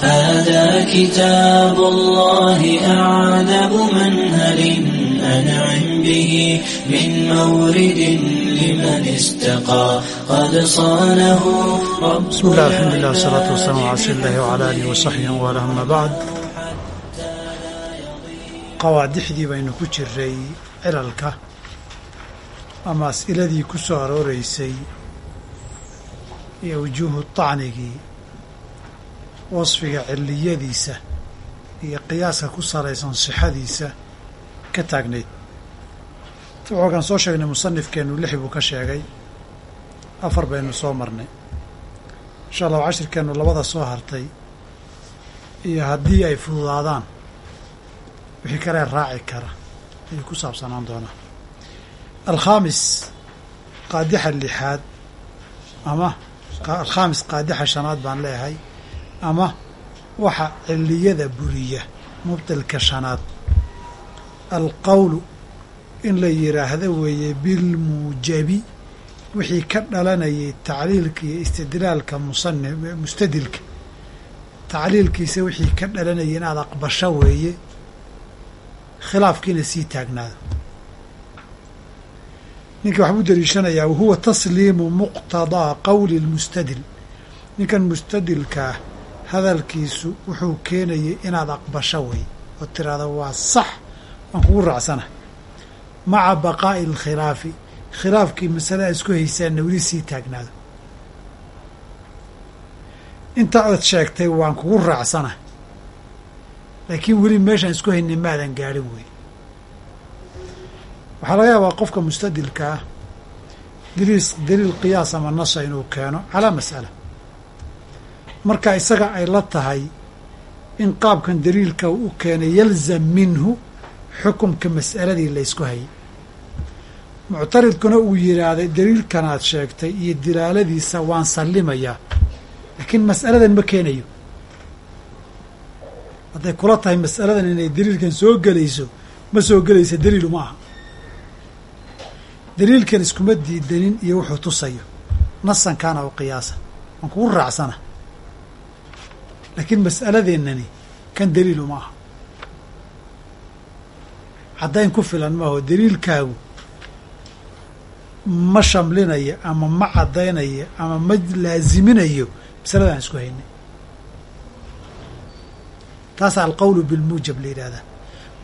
هذا كتاب الله أعنب منهل أنعم به من مورد لمن استقى قد صانه رب بسم الله الحمد لله والصلاة والسلام على رسول الله وعلى آله وصحبه وعلى أما بعد qawaadixdii baynu ku jiray cilalka ama as'iladii ku soo arooreysay iyo wujuuhu tacnigii wasfiga ciliyadiisa iyo qiyaaska ku salaysan sixadiisa ka taagnayd. Waxoogan soo sheegnay musanifkeennu lix buu ka sheegay. Afar baynu soo marnay. Insha allahu cashirkeennu labada soo hartay iyo haddii ay fududaadaan wixii kalee raaci kara ayuu ku saabsanaan doonaa. Alkhaamis qaadixa lixaad ama alkhaamis qaadixa shanaad baan leeyahay ama waxa ciliyada buriya mubtilka shanaad. Alqowlu in la yidhaahdo weeye bilmuujabi wixii ka dhalanayay tacliilka iyo istidlaalka musani mustadilka. Tacliilkiisa wixii ka dhalanayay inaad aqbasho weeye khilaafkiina sii taagnaado. Ninka waxbuu daliishanayaa wahuwa tasliimu muqtadaa qowli lmustadil ninkan mustadilkaah hadalkiisu wuxuu keenayay inaad aqbasho wey oo tiraahdo waa sax waan kugu raacsanahay maca baqaa'i alkhilaafi khilaafkii masalada isku haysaanna weli sii taagnaado. Inta ood sheegtay waan kugu raacsanahay laakiin weli meeshaan isku haynay maadan gaadhin wey waxaa laga yaabaa qofka mustadilka ah daliis daliil qiyaas ama nasa inuu keeno calaa mas'ala marka isaga ay la tahay in qaabkan daliilka u keenay yalzam minhu xukumka mas'aladii la ysku hayay. Muctaridkuna uu yidhaahday daliilkanaad sheegtay iyo dilaaladiisa waan sallimayaa laakiin mas'aladan ma keenayo. Hadday kula tahay mas'aladan inay daliilkan soo gelayso ma soo gelaysa daliilu ma aha. Daliilkan iskuma diidanin iyo wuxuu tusayo nasan kaana u qiyaasa waan kugu raacsana laakiin mas'aladeennani kan daliilu ma aha caddayn ku filan maaho daliilkaagu ma shamlinayo ama ma caddaynayo ama ma laaziminayo masaladaan isku haynay taasaa alqowlu bilmuujab la yidhahdaa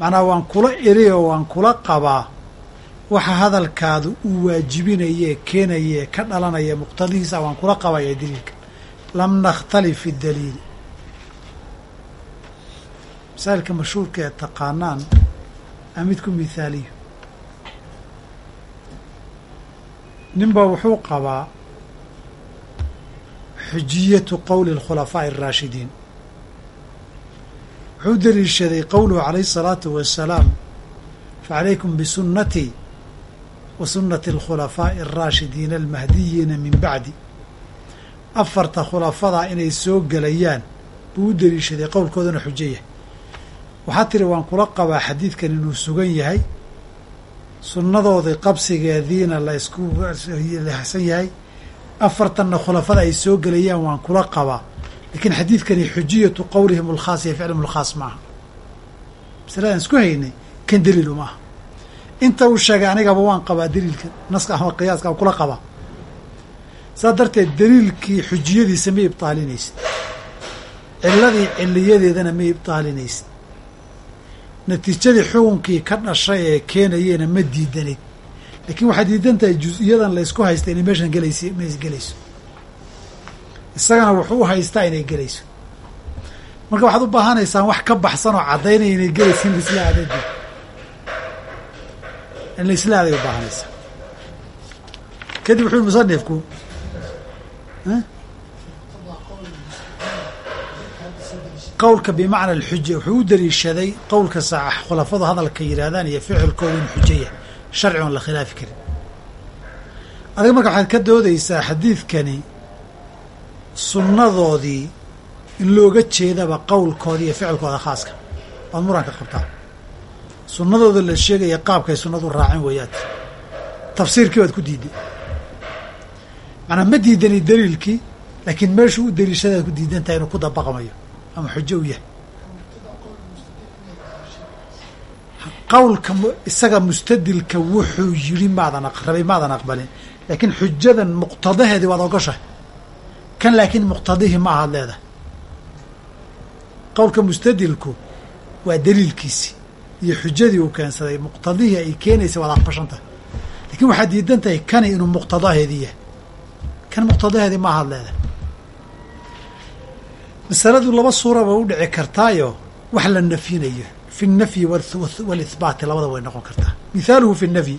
macnaha waan kula eri oo waan kula qabaa waxa hadalkaadu uu waajibinayee keenayee ka dhalanaya muqtadihiisa waan kula qabaya daliilka lam nakhtalif fi daliili masaa'ilka mashhuurka ee taqaanaan a ku mithaaliyo ninbaa wuxuu qabaa xujiyatu qowli alkhulafaa'i alraashidiin wuxuu deliishaday qowluhu calayhi الsalaatu wasalaam facalaykum bisunnatii wa sunnati alkhulafaa'i alraashidiina almahdiyiina min bacdi. Afarta khulafadaa inay soo gelayaan buu u deliishaday qowlkoodana xujo yahay waxaa tiri waan kula qabaa xadiidkan inuu sugan yahay. Sunnadoodii qabsigeediina la isku lahsan yahay. Afartanna khulafada ay soo gelayaan waan kula qabaa. Lakiin xadiidkani xujiyatu qowlihim alkhaas iyo ficlihim alkhaas maaha. Masaladaan isku haynay kan daliilu maaha. Inta uu sheegay anigaba waan qabaa daliilkan naska ama qiyaaska aan kula qabaa. Saas darteed daliilkii xujiyadiisa ma ibtaalinaysid. Ciladii ciliyadeedana ma ibtaalinaysid natiijadii xukunkii ka dhashay ee keenayeena ma diidanayd laakiin waxaad diidan tahay jus-iyadan laysku haysta inay meeshan gelays ma gelayso. Isagana wuxuu u haystaa inay gelayso. Marka waxaad u baahanaysaan wax ka baxsan oo caddaynaya inay gelayso in laisla aadad in laisla aaday u baahanaysaa kadib wuxuu musanifku qowlka bimacna alxuja wuxuu u daliishaday qowlka sax khulafadu hadalka yidhaahdaan iyo ficilkooda in xujaya sharci oon la khilaafi karin. Adiga marka waxaad ka doodaysaa xadiidkani sunnadoodii in looga jeedaba qowlkooda iyo ficilkooda khaaska. Waad muranka qabtaa. Sunnadooda la sheegaya qaabkay sunnadu raacin weeyaad tafsiirkii baad ku diiday macnaa ma diidani daliilkii laakiin meeshuu u daliishadaad ku diidan tahay inuu ku dabaqmayo ama xujo u yahay qowlka isaga mustadilka wuxuu yidhi maadan rabay maadan aqbalin. Laakiin xujadan muqtadaheedii waad ogoshahay. Kan laakiin muqtadihii ma ahaad leedahay. Qowlka mustadilku waa daliilkiisii iyo xujadii uu keensaday. Muqtadihii ay keenaysa waad aqbashan tahay. Lakiin waxaad diidan tahay kani inuu muqtadaheedii yahay. Kan muqtadaheedii ma ahaad leedahay masaladu laba suuraba u dhici kartaayo wax la nafyinayo fi nafyi waalihbaati labada way noqon kartaa. Mihaaluhu fi nafyi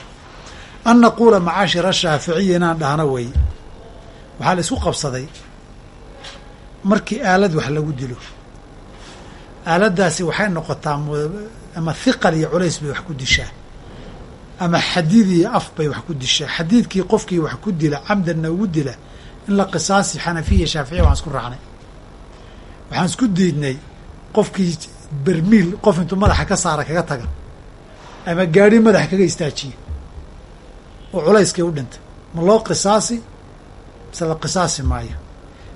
an naquula macaashira shaaficiya inaan dhahno wey waxaa la isku qabsaday markii aalad wax lagu dilo. Aaladaasi waxay noqotaa ama hiqal iyo culays bay wax ku dishaa. Ama xadiid iyo af bay wax ku dishaa. Xadiidkii qofkii wax ku dila camdanna ugu dila in la qisaasi xanafiya shaaficiya waan isku raacnay waxaan isku diidnay qofkii bermiil qof intuu madaxa ka saara kaga taga ama gaadhi madaxa kaga istaajiya oo culayskay u dhinta ma loo qisaasi? Mise la qisaasi maayo?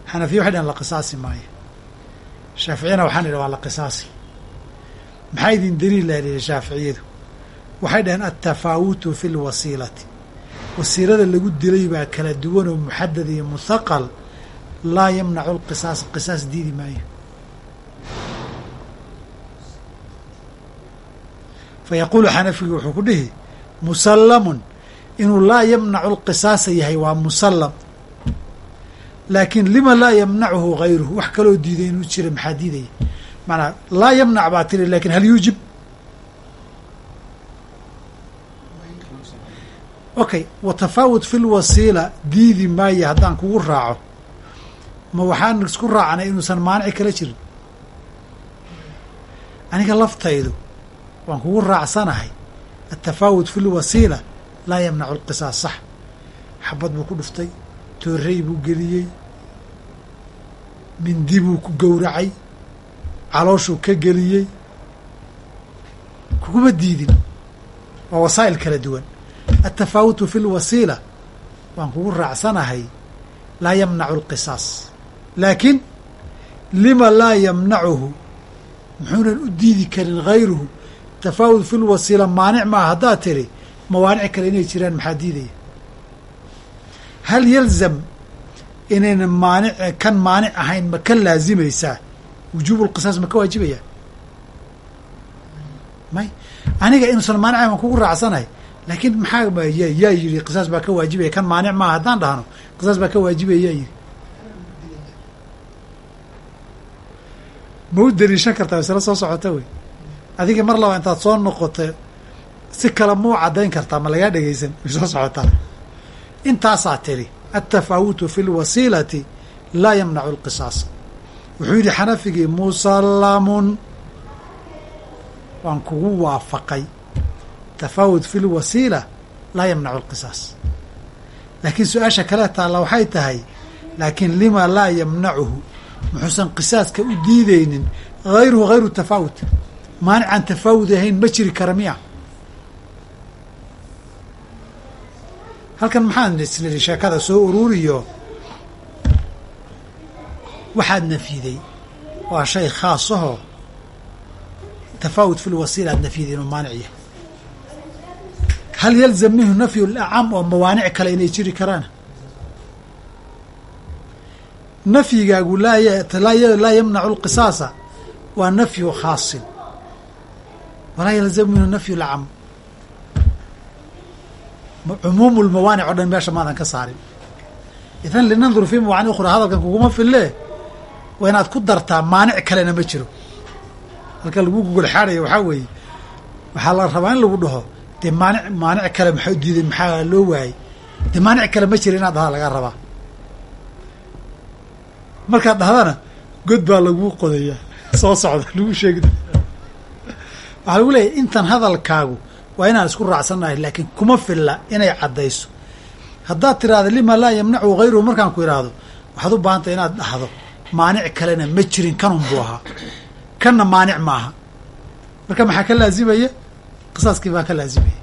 Xanafiya waxay dhaheen la qisaasi maayo. Shaaficiyana waxaan idhi waa la qisaasi. Maxaa idin daliil la yihi shaaficiyadu? Waxay dhaheen altafaawutu fi lwasiilati wasiilada lagu dilay baa kala duwan oo muxadad iyo muthaqal laa yamnacu lqisaas qisaas diidi maayo. Fayaquulu xanafigu wuxuu ku dhihi musallamun inuu laa yamnacu lqisaasa yahay waa musallam. Laakiin lima laa yamnacuhu gayruhu wax kaloo diiday inuu jira maxaa diidaya? Maanaa laa yamnac baa tiri laakiin hal yuujib. Okay watafaawut fi lwasiila diidi maayo haddaan kugu raaco ma waxaan isku raacnay inuusan maanici kala jirin aniga laftaydu waan kugu raacsanahay atafaawut fi lwasiila laa yamnacu lqisaas sax. Xabad buu ku dhuftay toorey buu geliyey mindi buu ku gowracay calooshuu ka geliyey. Kuguma diidin waa wasaa'il kala duwan. Atafaawutu fi lwasiila waan kugu raacsanahay laa yamnacu lqisaas laakiin lima laa yamnacuhu muxuunan u diidi karin gayruhu tafaawut fi lwasiila maanic maa haddaad tiri mawaanic kale inay jiraan maxaa diidaya? Hal yalzam inayna maanic kan maanic ahayn ma ka laazimaysaa wujuubu lqisaas ma ka waajibaya may aniga inuusan maanic ahayn waan kugu raacsanahay laakiin maxaa yaa yidhi qisaas baa ka waajibaya? Kan maanic maaha haddaan dhahno qisaas baa ka waajibaya yaa yidhi ma u daliishan kartaa isla soo socota wey? Adiga mar laba intaad soo noqoto si kale ma u caddayn kartaa ma lagaa dhegaysan way soo socotaa. Intaasaa tiri altafaawutu fi lwasiilati laa yamnacu lqisaas wuxuu yidhi xanafigii musallamun waan kugu waafaqay. Tafaawut fi lwasiila laa yamnacu lqisaas laakiin su'aasha kale taalla waxay tahay laakiin lima laa yamnacuhu muxuusan qisaaska u diideynin hayruhu hayru tafaawut maanican tafaawud ahayn ma jiri kara miya. Halkan maxaan isnidhi sheekada soo ururiyo. Waxaad nafyiday waa shay khaasahoo tafaawut fi lwasiila aad nafyiday inuu maanic yahay. Hal yalzam minhu nafyu lacam oo mawaanic kale inay jiri karaan nafyigaagu laa yamnacu lqisaasa waa nafyu khaasin. Walaa yalzamu minhu nafyu lacam. Cumuumu lmawaanic o dhan meesha maadan ka saarin. Idan linandur fi mawaanic ukhra hadalkan kuguma fille waa inaad ku dartaa maanic kalena ma jiro. Halka lagu gogolxaadhaya waxaa weeye waxaa la rabaa in lagu dhaho dee maanic maanic kale maxaa diiday maxaa loo waayey dee maanic kale ma jiro inaad dhahda laga rabaa markaad dhahdana god baa laguu qodayaa. Soo socda lagu sheegi waxaa lagu leeyahy intan hadalkaagu waa inaan isku raacsannahay laakiin kuma filla inay caddayso. Haddaad tiraahdo lima laa yamnacu hayruhu markaan ku idhaahdo waxaad u baahantay inaad dhahdo maanic kalena ma jirin kanun buu ahaa. Kanna maanic ma aha. Marka maxaa ka laazimaya? Qisaaskii baa ka laazimaya.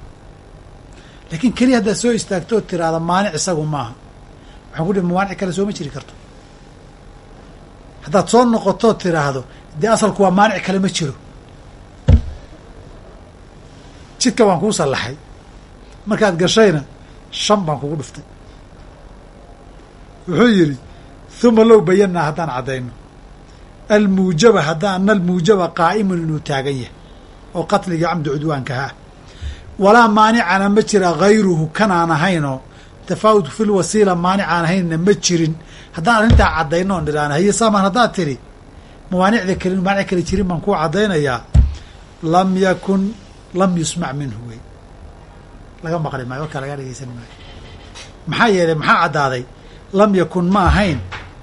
Laakiin keliya haddaad soo istaagto oo tiraahdo maanic isagu maaha waxaan ku dhihi mawaanic kale sooma jiri karto haddaad soo noqotoo tiraahdo dee asalku waa maanic kale ma jiro. Jidka waan kuu sallaxay. Markaad gashayna shan baan kugu dhuftay. Wuxuu yidhi huma low bayanaa haddaan caddayno. Almuujaba haddaan almuujaba qaa'imun inuu taagan yahay oo qatligii camdi cudwaankaha ah. Walaa maanicana ma jira hayruhu kanaan ahaynoo. Tafaawut fil wasiila maanicaan ahaynna ma jirin haddaan arrintaa caddayno on dhiraana haye saamaan haddaad tiri mawaanicda kale maanic kale jirin baan kuu caddaynayaa lam yakun lam yusmac minhu. Wey. Laga maqli maayo warkaa laga dhegeysan maayo. Maxaa yeelay maxaa caddaaday? Lam yakun ma ahayn.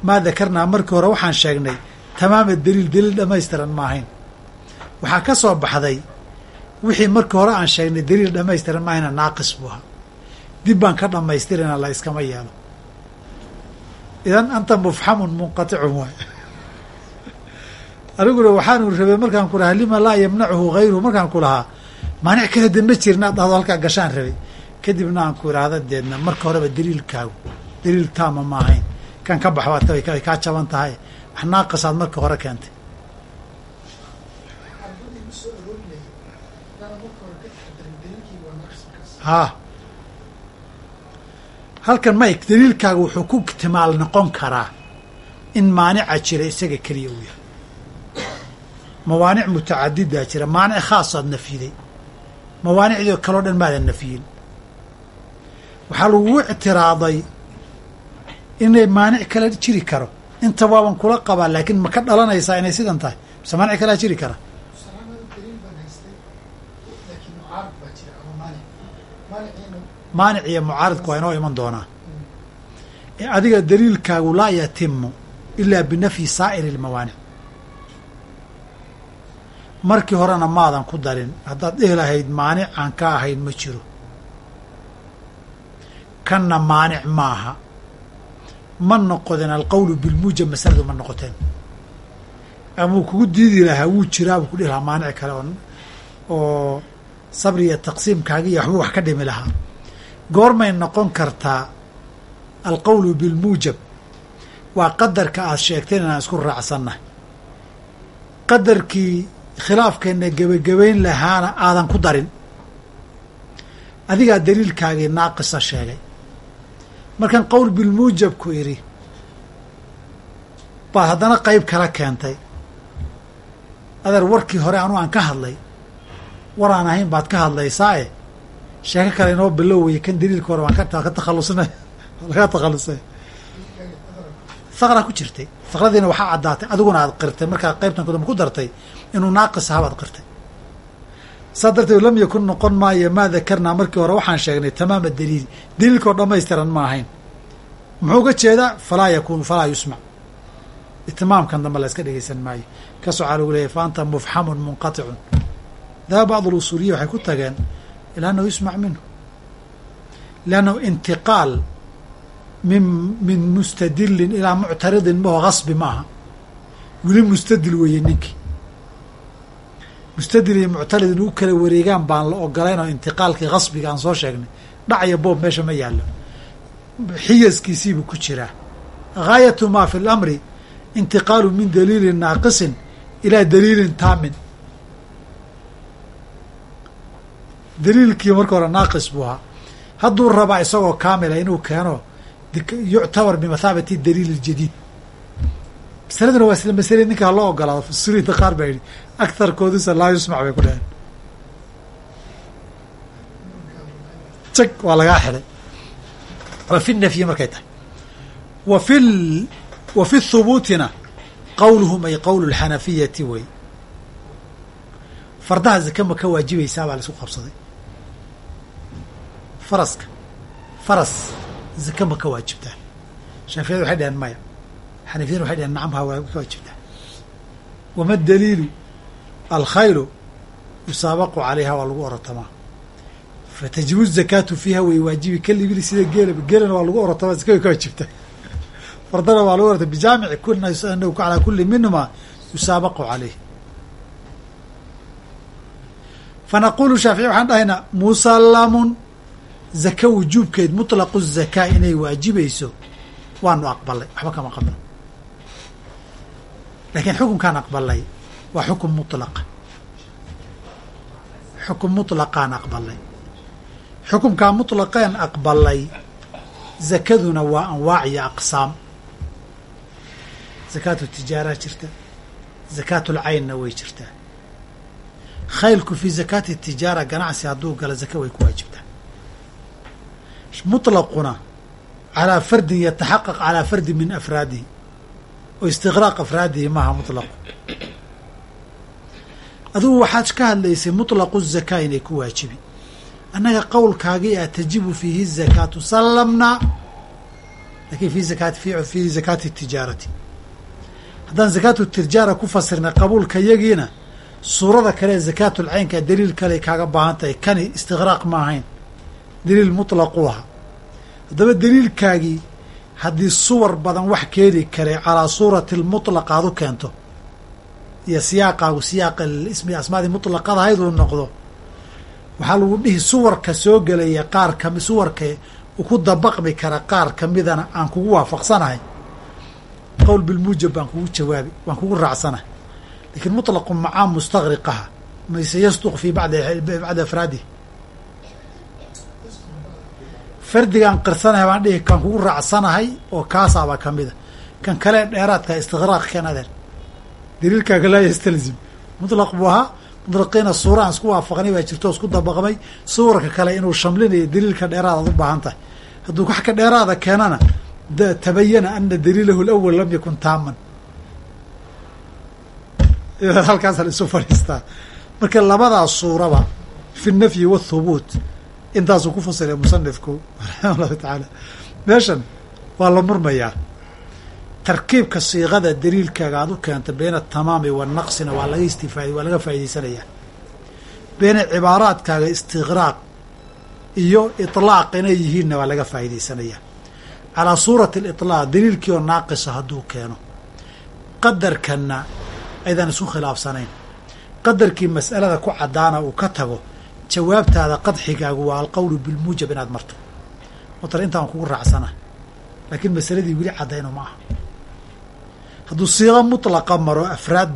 Maa dakarnaa markii hore waxaan sheegnay tamaama daliil daliil dhamaystiran ma ahayn. Waxaa ka soo baxday wixii markii hore aan sheegnay daliil dhamaystiran ma ahayna naaqis buu ahaa. Dib baan ka dhammaystirina la iskama yeelo idan anta mufxamun munqaticun waay. Aniguna waxaanu rabay markaan ku lahaa lima laa yamnacuhu hayruhu markaan ku lahaa maanic kale ma jirin aad dhahdo halkaa gashaan rabay. Kadibna aan ku idhaahda deedna marka horeba daliilkaagu daliil taama ma ahayn. Kan ka bax baad way kaa jaban tahay. Wax naaqisaad marka hore keentay. Haa halkan mayk daliilkaaga wuxuu ku timaal noqon karaa in maanica jira isaga keliya uu yahay. Mawaanic mutacadidaa jira maanic khaasaad nafiday. Mawaanicdii kaloo dhan maadan nafiyin. Waxaa lagugu ictiraaday inay maanic kale jiri karo. Inta waaban kula qabaa laakiin ma ka dhalanaysaa inay sidan tahay. Mise maanic kalea jiri kara maanic iyo mucaaridku waa inoo iman doonaa. Ee adiga daliilkaagu laa yatimu ilaa binafyi saa'iri اlmawaanic markii horena maadan ku darin haddaad dhihi lahayd maanic aan ka ahayn ma jiro. Kanna maanic maaha ma noqodeen alqowlu bilmuujab masaladu ma noqoteen. Ama uu kugu diidi lahaa wuu jiraa buu ku dhihi lahaa maanic kale oo oo sabri iyo taqsiimkaaga iyo waxbuu wax ka dhimi lahaa goormay noqon kartaa alqowlu bilmuujab waa qadarka aad sheegteen inaan isku raacsannahay. Qadarkii khilaafkeenna gebagabayn lahaana aadan ku darin. Adigaa daliilkaagii naaqisa sheegay. Markaan qowl bilmuujab ku idhi baad haddana qeyb kala keentay. Adeer warkii hore anu aan ka hadlay war aan ahayn baad ka hadlaysaae sheeko kale inoo bilowaya kan daliilka hore waan ka takhalusnay. Laga takhalusay. Faqraa ku jirtay. Faqradiina waxaa caddaatay adiguna aad qirtay. Markaa qaybtan kudamba ku dartay inuu naaqis ahaa baad qirtay. Saa darteed lam yakun noqon maayo maa dakarnaa markii hore waxaan sheegnay tamaama daliil. Daliilkoo dhammaystiran ma ahayn. Muxuu ga jeedaa? Falaa yakunu falaa yusmac. Itimaamkan dambe la dhegeysan maayo. Ka socaa lagu leeyahy fa anta mufxamun munqaticun. Dahaba bacd alusuuliya waxay ku tageen annahu yusmac minhu liannahu intiqaal min min mustadilin ilaa muctaridin maho gasbi maaha weli mustadil weeye ninkii mustadil iyo muctarid in u kala wareegaan baan la ogolayn oo intiqaalkii gasbiga aan soo sheegnay dhac iyo boob meesha ma yaallo xiyaskiisiibuu ku jiraa gaayatu maa fi lamri intiqaalu min daliilin naaqisin ilaa daliilin taamin daliilkii marka hore naaqis buu ahaa. Hadduu rabaa isagoo kaamila inuu keeno yuctabar bimathaabati daliil اljadiid masaladuna waa isla masale ninka haloo ogolaado fusuriinta qaar baa yidhi agtarkoodisa laa yusmac bay ku dhaheen. Jag waa lagaa xidhay waa fi nafyi markay tahay. Wa fi wa fi thubuutina qawluhum ay qowl اlxanafiyati wey fardaha zake ma ka waajibaysaa baa la qabsaday faraska faras zake ma ka waajibtaa shaafiyada waxay dhaheen maya xanafiyadna waxay dhaheen nacam ha waa ka waajibtaa wama daliilu alkhaylu yusaabaqu calayha waa lagu orotamaa fatajibu zakaatu fiiha way waajibi kalibili sida geelaba geelana waa lagu orotamaa zake way ka waajibtaa fardana waa lagu orota bijaamici kulina anahu calaa kuli minhuma yusaabaqu calayh fanaqulu shaafici waxaan dhahaynaa musallamun zaka wujuubkeed mutlaqu zakaa inay waajibayso waanu aqbalay. Waxba kama qabno. Laakiin xukunkaan aqbalay waa xukun mutlaqa xukun mutlaqaan aqbalay. Xukumkaa mutlaqeen aqbalay zakaduna waa anwaac iyo aqsaam. Zakaatu tijaaraa jirta. Zakaatulcaynna way jirtaa khaylku fii zakaati tijaara ganacsi hadduu galo zaka way ku waajibtaa mutlaquna calaa fardin yataxaqaq calaa fardin min afraadihi oo istiqraaq afraadihi maaha mutlaqu adugu waxaad ka hadlaysay mutlaqu zakaa inay ku waajibi annaga qowlkaagii a tajibu fiihi zakaatu sallamnaa laakiin fi zakaati fii zakaati tijaarati haddaan zakaatu tijaara ku fasirnay qabuulka yagiina suurada kale ee zakaatulcaynka daliil kale kaaga baahan tahay kani istiqraaq ma ahayn daliil mutlaqu aha haddaba daliilkaagii haddii suwar badan wax keeni karay calaa suurati lmutlaq aad u keento iyo siyaaqaagu siyaaqa ismi asmaadii mutlaqada ahayd uu noqdo waxaa lagu dhihi suwarka soo gelaya qaar kami suwarka ku dabaqmi kara qaar kamidana aan kugu waafaqsanahay. Qowl bilmuujab baan kugu jawaabi waan kugu raacsanahay. Lakiin mutlaqu macaa mustaqriqaha mayse yasduq fii badi bacdi afraadihi fardigaan qirsanahay baan dhihi kan kugu raacsanahay oo kaasaaba kamida kan kale dheeraadka istiqraaq keen adeer daliilkaaga laa yastalzim mutlaq buu ahaa. Mutlaqiina suura aan isku waafaqnay baa jirto isku dabaqmay. Suwarka kale inuu shamlinayo daliilka dheeraad aad u baahan tahay. Hadduu wax ka dheeraada keenana tabayana ana daliilahu lawal lam yakun taaman. Halkaasa la isu fadhiistaa. Marka labadaa suuraba fi nafyi wathubuut intaasuu ku fasiray musanifku raximah llahu tacaala meeshan waa la murmayaa tarkiibka siiqada daliilkaaga aad u keenta bayna atamaami wanaqsina waa laga istifaad waa laga faa'idaysanayaa bayna cibaaraadkaaga istiqraaq iyo itlaaq inay yihiinna waa laga faa'idaysanayaa calaa suurati aliطlaaq daliilkii oo naaqisa hadduu keeno. Qadarkanna aydan isku khilaafsanayn. Qadarkii mas'alada ku caddaana uu ka tago jawaabtaada qadxigaagu waa alqowlu bilmuujab inaad marto. Watar intaan kugu raacsana laakiin masaladii weli caddayno ma aha. Hadduu siiqo mutlaqa maro afraad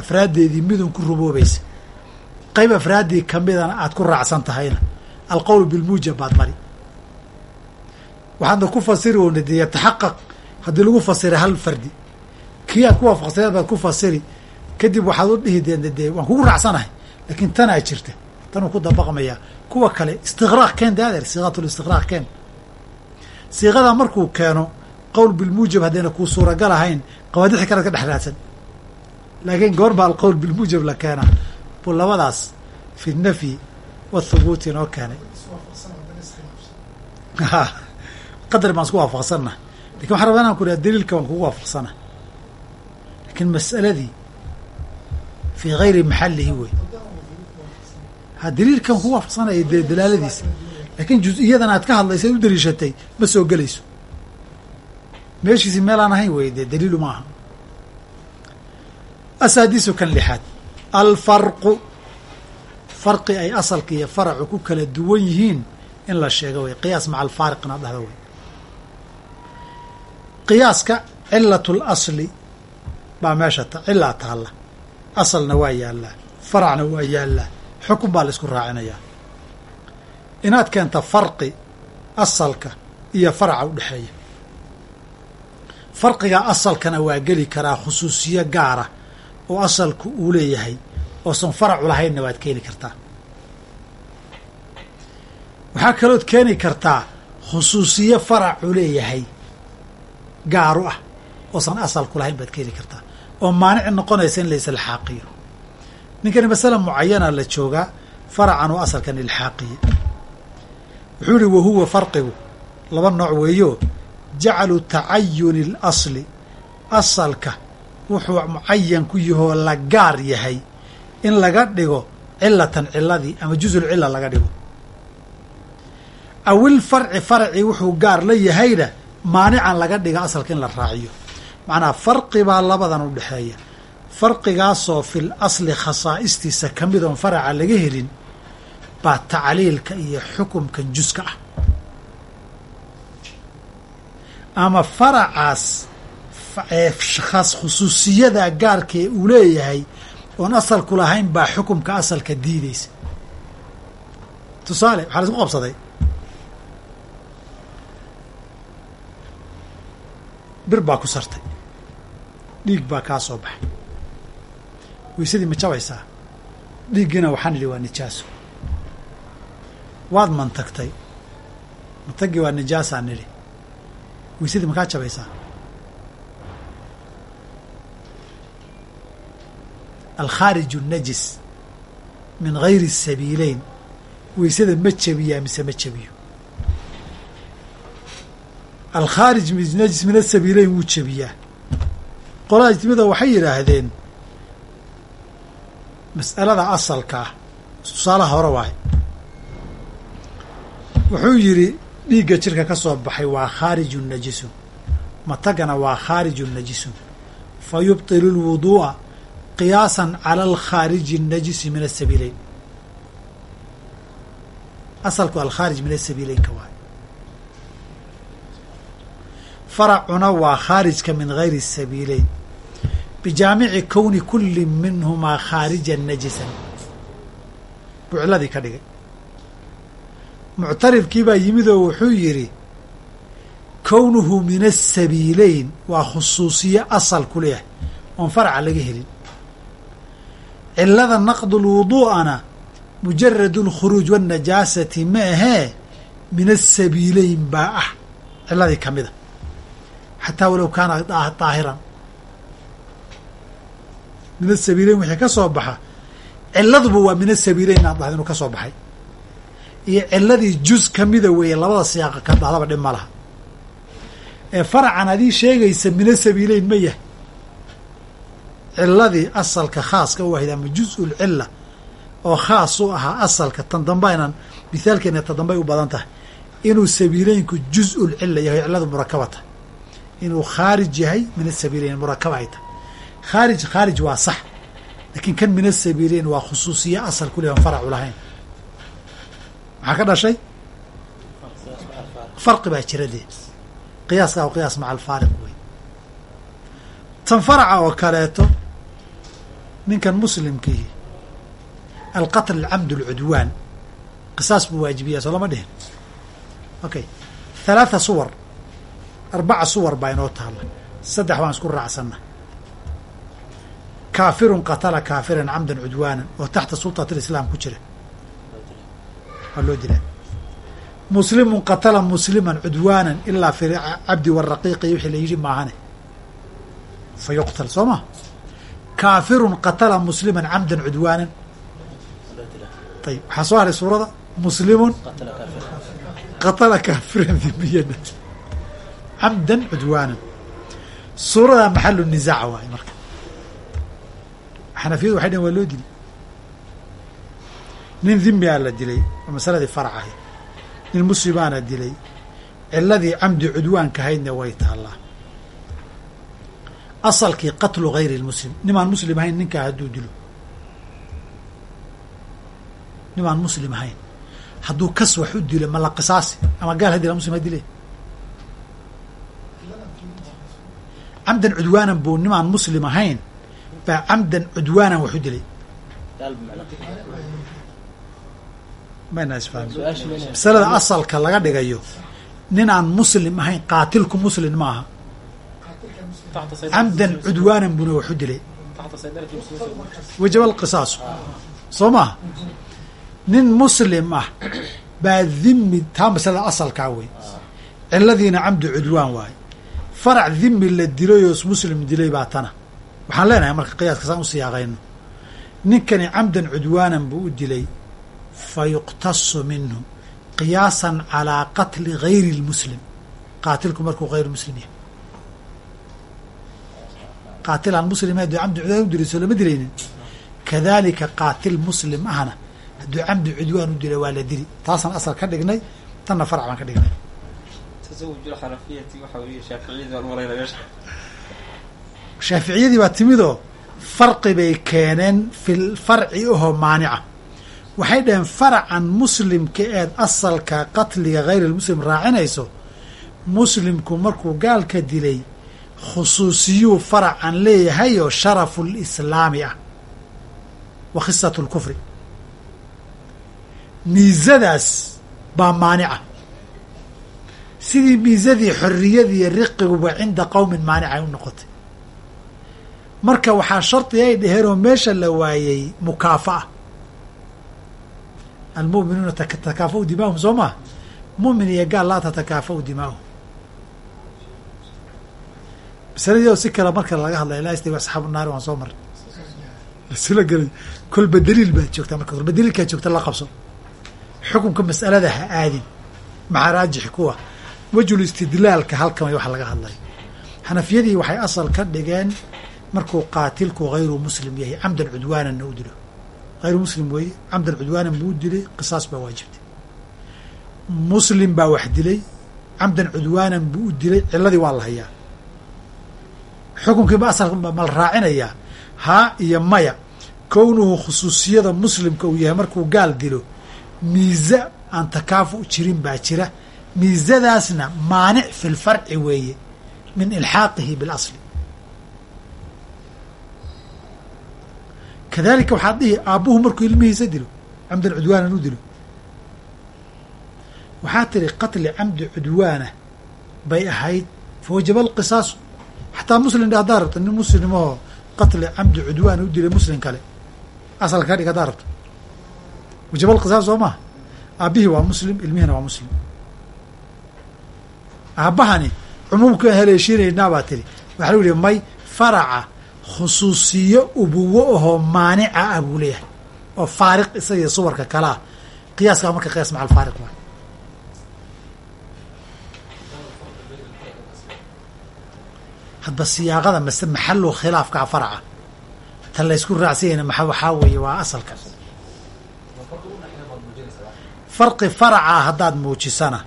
afraaddeedii midun ku rumoobaysa qayb afraaddii kamidana aad ku raacsan tahayna alqowlu bilmuujab baad mari. Waxaadna ku fasiri oona dee yataxaqaq. Haddii lagu fasira hal fardi kii aad ku waafaqsaneed baad ku fasiri. Kadib waxaad u dhihi deen dee waan kugu raacsanahay laakiin tanaa jirta tanuu ku dabaqmayaa kuwa kale istiqraaq keen de adeer siiqatul istiqraaq keen siiqadaa markuu keeno qowl bilmuujab haddayna kuu suuragal ahayn qawaadixi kalead ka dhex raadsan. Laakiin goor baa alqowl bilmuujab la keenaa buu labadaas fi nafyi wathubuuti inoo keenay. Qadar baan isku waafaqsanna. Lakin waxan rabaa inaan ku dhaha daliilka waan kugu waafaqsana lakiin mas'aladii fii gayri maxalihi wey ha kugu waafaqsanaya dee dalaaladiisa laakiin juz-iyadan aad ka hadlaysa u daliishatay ma soo gelayso. Meeshiisi meelaan ahayn wey dee daliilu ma aha. Asaadisu kan lixaad. Alfarqu farqi ay asalka iyo faracu ku kala duwan yihiin in la sheego wey qiyaas maca alfaariqna dhahda wey qiyaaska cilat lasli baa meesha ta cilaa taalla. Asalna waa yaallaa faracna waa yaallaa xukun baa la isku raacinayaa. Inaad keenta farqi asalka iyo faraca u dhexeeya farqiga asalkana waa geli karaa khusuusiyo gaara oo asalku uu leeyahay oosan faracu lahaynna waad keeni kartaa. Waxaa kalood keeni kartaa khusuusiyo faracu leeyahay gaaru ah oosan asalku lahayn baad keeni kartaa. Oo maanici noqonaysa in la isilxaaqiyo ninkani masala mucayana la joogaa faracan oo asalkan ilxaaqiye wuxuu yihi wahuwa farqigu. Laba nooc weeyo jacalu tacayuni اlasli asalka wuxuu mucayan ku yahoo la gaar yahay. In laga dhigo cilatan ciladii ama juzul cila laga dhigo. Awil farci farci wuxuu gaar la yahayna maanican laga dhiga asalka in la raaciyo. Macnaa farqi baa labadan u dhexeeya farqigaasoo fil asli khasaa'istiisa ka mid oon faraca laga helin baa tacliilka iyo xukumkan juska ah. Ama faracaas khusuusiyada gaarkee uu leeyahay oon asalku lahayn baa xukumka asalka diideysa tusaale waxaa la isku qabsaday. Bir baa ku sartay dhiig baa kaa soo baxay weysadii ma jabaysaa dhiiggiina waxaan idhi waa nijaaso. Waad mantagtay. Mantagii waa nijaasaan nidhi weysadii ma kaa jabaysaa alkhaariju najis min gayri sabiileyn weysada ma jabiyaa mise ma jabiyo? Alkhaarij najis min asabiileyn wuu jabiyaa. Qolada timida waxay yidhaahdeen mas'alada asalka ah. Tusaalaha hore waay. Wuxuu yidhi dhiigga jirka ka soo baxay waa khaarijun najisun. Matagana waa khaarijun najisun. Fa yubtilu lwuduu'a qiyaasan cala alkhaariji الnajisi min asabiileyn asalku alkhaarij min asabiileynka waay. Faracuna waa khaarijka min gayri sabiileyn bijaamici kowni kuli minhumaa khaarijan najisan. Bucladii ka dhigay. Muctarifkii baa yimid oo wuxuu yidhi kownuhu min asabiileyn waa khusuusiye asal ku leeyahay oon faraca laga helin. Cilada naqd lwuduu'ana mujarad اlkhuruuj wاnajaasati ma ahee min asabiileyn baa ah. Ciladii ka mida xataa walow kaana daahiran min asabiileyn wixii ka soo baxa ciladuba waa min asabiileyn aan dhahda inuu ka soo baxay. Iyo ciladii juz kamida weeye labada siyaaqa ka dhahdaba dhib ma laha. Ee faracan adii sheegaysa min asabiileyn ma yahay. Ciladii asalka khaaska u ahayd ama juz-u lcila oo khaas u ahaa asalka tan dambe aynan mithaalkeena tan dambay u badan tahay inuu sabiileynku juz-u lcila yahay ciladu murakaba tahay. Inuu khaarij yahay min asabiileyn murakaba ay tahay khaarij khaarij waa sax. Laakiin kan min asabiileyn waa khusuusiye asal ku leh aan faracu lahayn. Maxaa ka dhashay? Farqi baa jira dee. Qiyaaska qiyaas maca alfaariq wey tan faraca oo kaleeto ninkan muslimkiihi alqatl alcamd alcudwaan. Qisaas buu waajibiyaa soo lama dhihin. Okay halaatha suwar. Arbaca suwar baa inoo taalla. Saddex baan isku raacsanna kaafirun qatala kaafiran camdan cudwaanan oo taxta sulطat alislaam ku jira waa loo dilaa muslimun qatala musliman cudwaanan ilaa fi cabdi waraqiiqi wixii la yidhi maahane fa yuqtal soo ma kaafirun qatala musliman camdan cudwaanan ayib waxaa soo haray suurada muslimun qatala kaafiran dimiyan camdan cudwaanan suuradaa maxalu nisaac waaye marka xanafiyadu waxay dhahn waa loo dili nin dhimiaa la dilay masaladii farac ahayd. nin muslimaana dilay. ciladii camdi cudwaanka ahaydna way taallaa. Asalkii qatlu gayri lmuslim nimaan muslim ahayn ninkaa hadduu dilo. Nimaan muslim ahayn. Hadduu kas wax u dilo ma qisaasi ama gaal ha dila muslim ha dile camdan cudwaanan buu nimaan muslim ahayn baa camdan cudwaanan wax dilay. Masalada asalka laga dhigayo nin aan muslim ahayn qaatilku muslim ma aha. Camdan cudwaanan buna wax dilay. Wajaba alqisaasu soo maha nin muslim ah baa dhimi taa masalada asalkaa wey ciladiina camdu cudwaan waaye farac dhimi la dilayoo muslim dilay baa tana waxaan leenahay marka qiyaaska saan u siyaaqayno ninkani camdan cudwaanan buu u dilay fa yuqtasu minhu qiyaasan calaa qatli gayri اlmuslim qaatilku markuu gayr muslim yahay. Qaatil aan muslim ahay hadduu camdi cudwaan u dilay soo lama dilaynin. Kadalika qaatil muslim ahna hadduu camdi cudwaan u dilay waa la dili. Taasaan asal ka dhignay tanna farac baan ka dhignay shaaficiyadii baa timidoo farqi bay keeneen fi farci ahoo maanica. Waxay dhaheen faracan muslimka eed asalka qatliga hayr lmuslim raacinayso muslimku markuu gaalka dilay khusuusiyuu faracan leeyahay oo sharafu lislaami ah. Wa khisatu lkufri miisadaas baa maanica. Sidii miisadii xorriyadiiyo riqiguba cinda qowmin maanicay u noqotay marka waxaa shardi ay dheheenoo meesha la waayey mukaafa'a almu'minuuna tatakaafa'u dimaahum soo maa mu'min iyo gaal laa tatakaafa'u dimaahum masaladii si kale marka laga hadlaya laa yastawi asxaabu naari waan soo maray lasula gelay kolba daliil baad joogtaa marka kolba daliilkaad joogta la qabso. Xukunka mas'alada ha aadin. Maxaa raajix kuwa. Wejul istidlaalka halkan way waxa laga hadlaya xanafiyadii waxay asal ka dhigeen markuu qaatilku hayru muslim yahay camdan cudwaananna u dilo. Hayru muslim weeye camdan cudwaanan buu dilay qisaas baa waajibtay. Muslim baa wax dilay camdan cudwaanan buu u dilay ciladii waa la hayaa. Xukunkiiba asal ma la raacinayaa haa iyo maya kownuhu khusuusiyada muslimka uu yahay markuu gaal dilo miisa aan takaafu jirin baa jira. Miisadaasna maanic fi weeye min ilxaaqihi bilasli kadalika waxaad dhihi aabbuhu markuu ilmihiisa dilo camdan cudwaanan u dilo. Waxaa tiri qatli camdi cudwaana bay ahayd fawajaba alqisaasu. Xataa muslim dhe haddaa rabto nin muslimahoo qatli camdi cudwaana u dilay muslim kale asalka ka dhig haddaa rabto. Wajaba alqisaas soo maha aabbihii waa muslim ilmihina waa muslim. Aabbahani cumuumkaan haleeshiinaynaa baa tiri. Waxaa lagu yihi may faraca khusuusiyo ubuwo ahoo maanica ah buu leeyahay. Oo faariq isaga suwarka kale ah. Qiyaaskaa marka qiyaas maca alfaariq waay hadba siyaaqada mase maxalu khilaafkaa faraca tan la ysku raacsanyayna maxa waxaa weeye? Waa asalka. Farqi faracaa haddaad muujisana.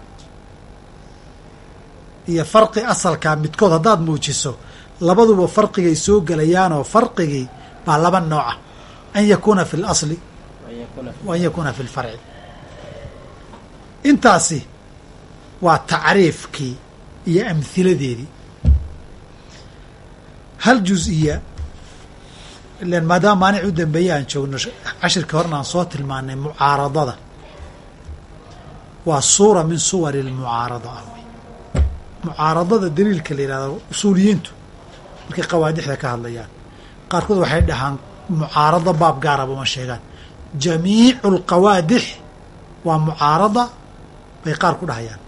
Iyo farqi asalkaa midkood haddaad muujiso labaduba farqigay soo gelayaanoo farqigii baa laba nooca an yakuuna fi اlasli wa an yakuuna fi اlfarci intaasi waa tacriifkii iyo amhiladeedii hal juz-iya ilan maadaama maanic u dambeeye aan joogno cashirkii horna aan soo tilmaanay mucaaradada waa suura min suwari اlmucaarada ah wey mucaaradada daliilka la yihahdo usuuliyiintu markay qawaadixda ka hadlayaan. Qaarkood waxay dhahaan mucaarado baab gaaraba uma sheegaan. Jamiicu alqawaadix waa mucaarada bay qaar ku dhahayaan.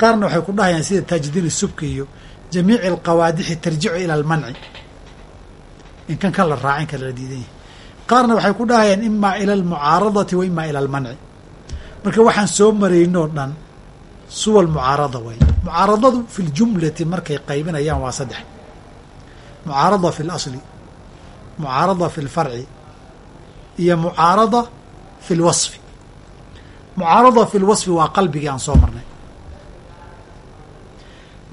Qaarna waxay ku dhahayaan sida taajidiin isubki iyo jamiici alqawaadixi tarjicu ila almanci in kan kan la raacin kan la diidan yahay. Qaarna waxay ku dhahayaan imaa ila almucaaradati wa imaa ila almanci marka waxaan soo maraynoo dhan suwa lmucaarada way. Mucaaradadu fi ljumlati markay qaybinayaan waa saddex mucaarada fi اlasli mucaarada fi اlfarci iyo mucaarada fi اlwasfi mucaarada fi اlwasfi waa qalbigii aan soo marnay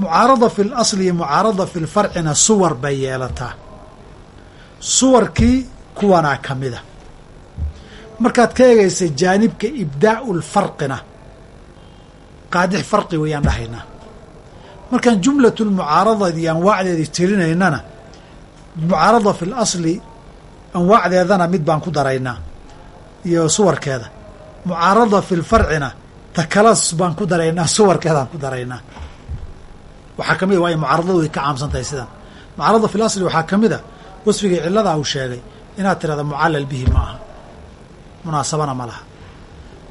mucaarada fi اlasli iyo mucaarada fi اlfarcina suwar bay yeelataa suwarkii kuwanaa ka mida markaad ka eegaysa jaanibka ibdaa'u lfarqina qaadix farqi weeyaan dhahaynaa markaan jumlatu lmucaaradadi anwaacdeedii tirinaynana mucaarada fi lasli anwaacdeedana mid baan ku daraynaa iyo suwarkeeda. Mucaarada fi lfarcina takalas baan ku daraynaa suwarkeedaan ku daraynaa. Waxaa ka mid mucaaradadu way ka caamsan tahay sidan. Mucaarada fi lasli waxaa ka mid a wasfigii cilladaa uu sheegay inaad tirahda mucallal bihi ma aha. Munaasabana ma laha.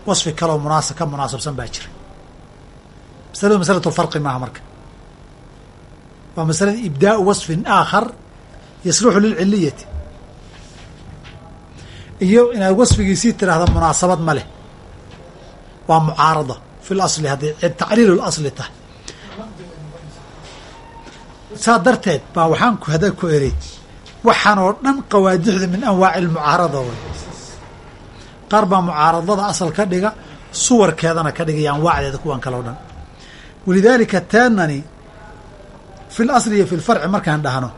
Wasfi kaloo munaasa ka munaasabsan baa jira masaladu masalatu farqi maaha marka. Waa masalada ibdaau wasfin aakhar yasluxu lilciliyati. Iyo inaad wasfigiisii tiraahda munaasabad ma leh. Waa mucaarada fi lasli hadday tacriilu lasli tahay. Saa darteed baa waxaan ku hada ku erey waxaan oo dhan qawaadixda min anwaaci lmucaarada way qaar baa mucaaradada asal ka dhiga suwarkeedana ka dhigaya anwaacdeeda kuwan kale o dhan. Walidaalika taanani fi lasli iyo fi lfarci markaan dhahno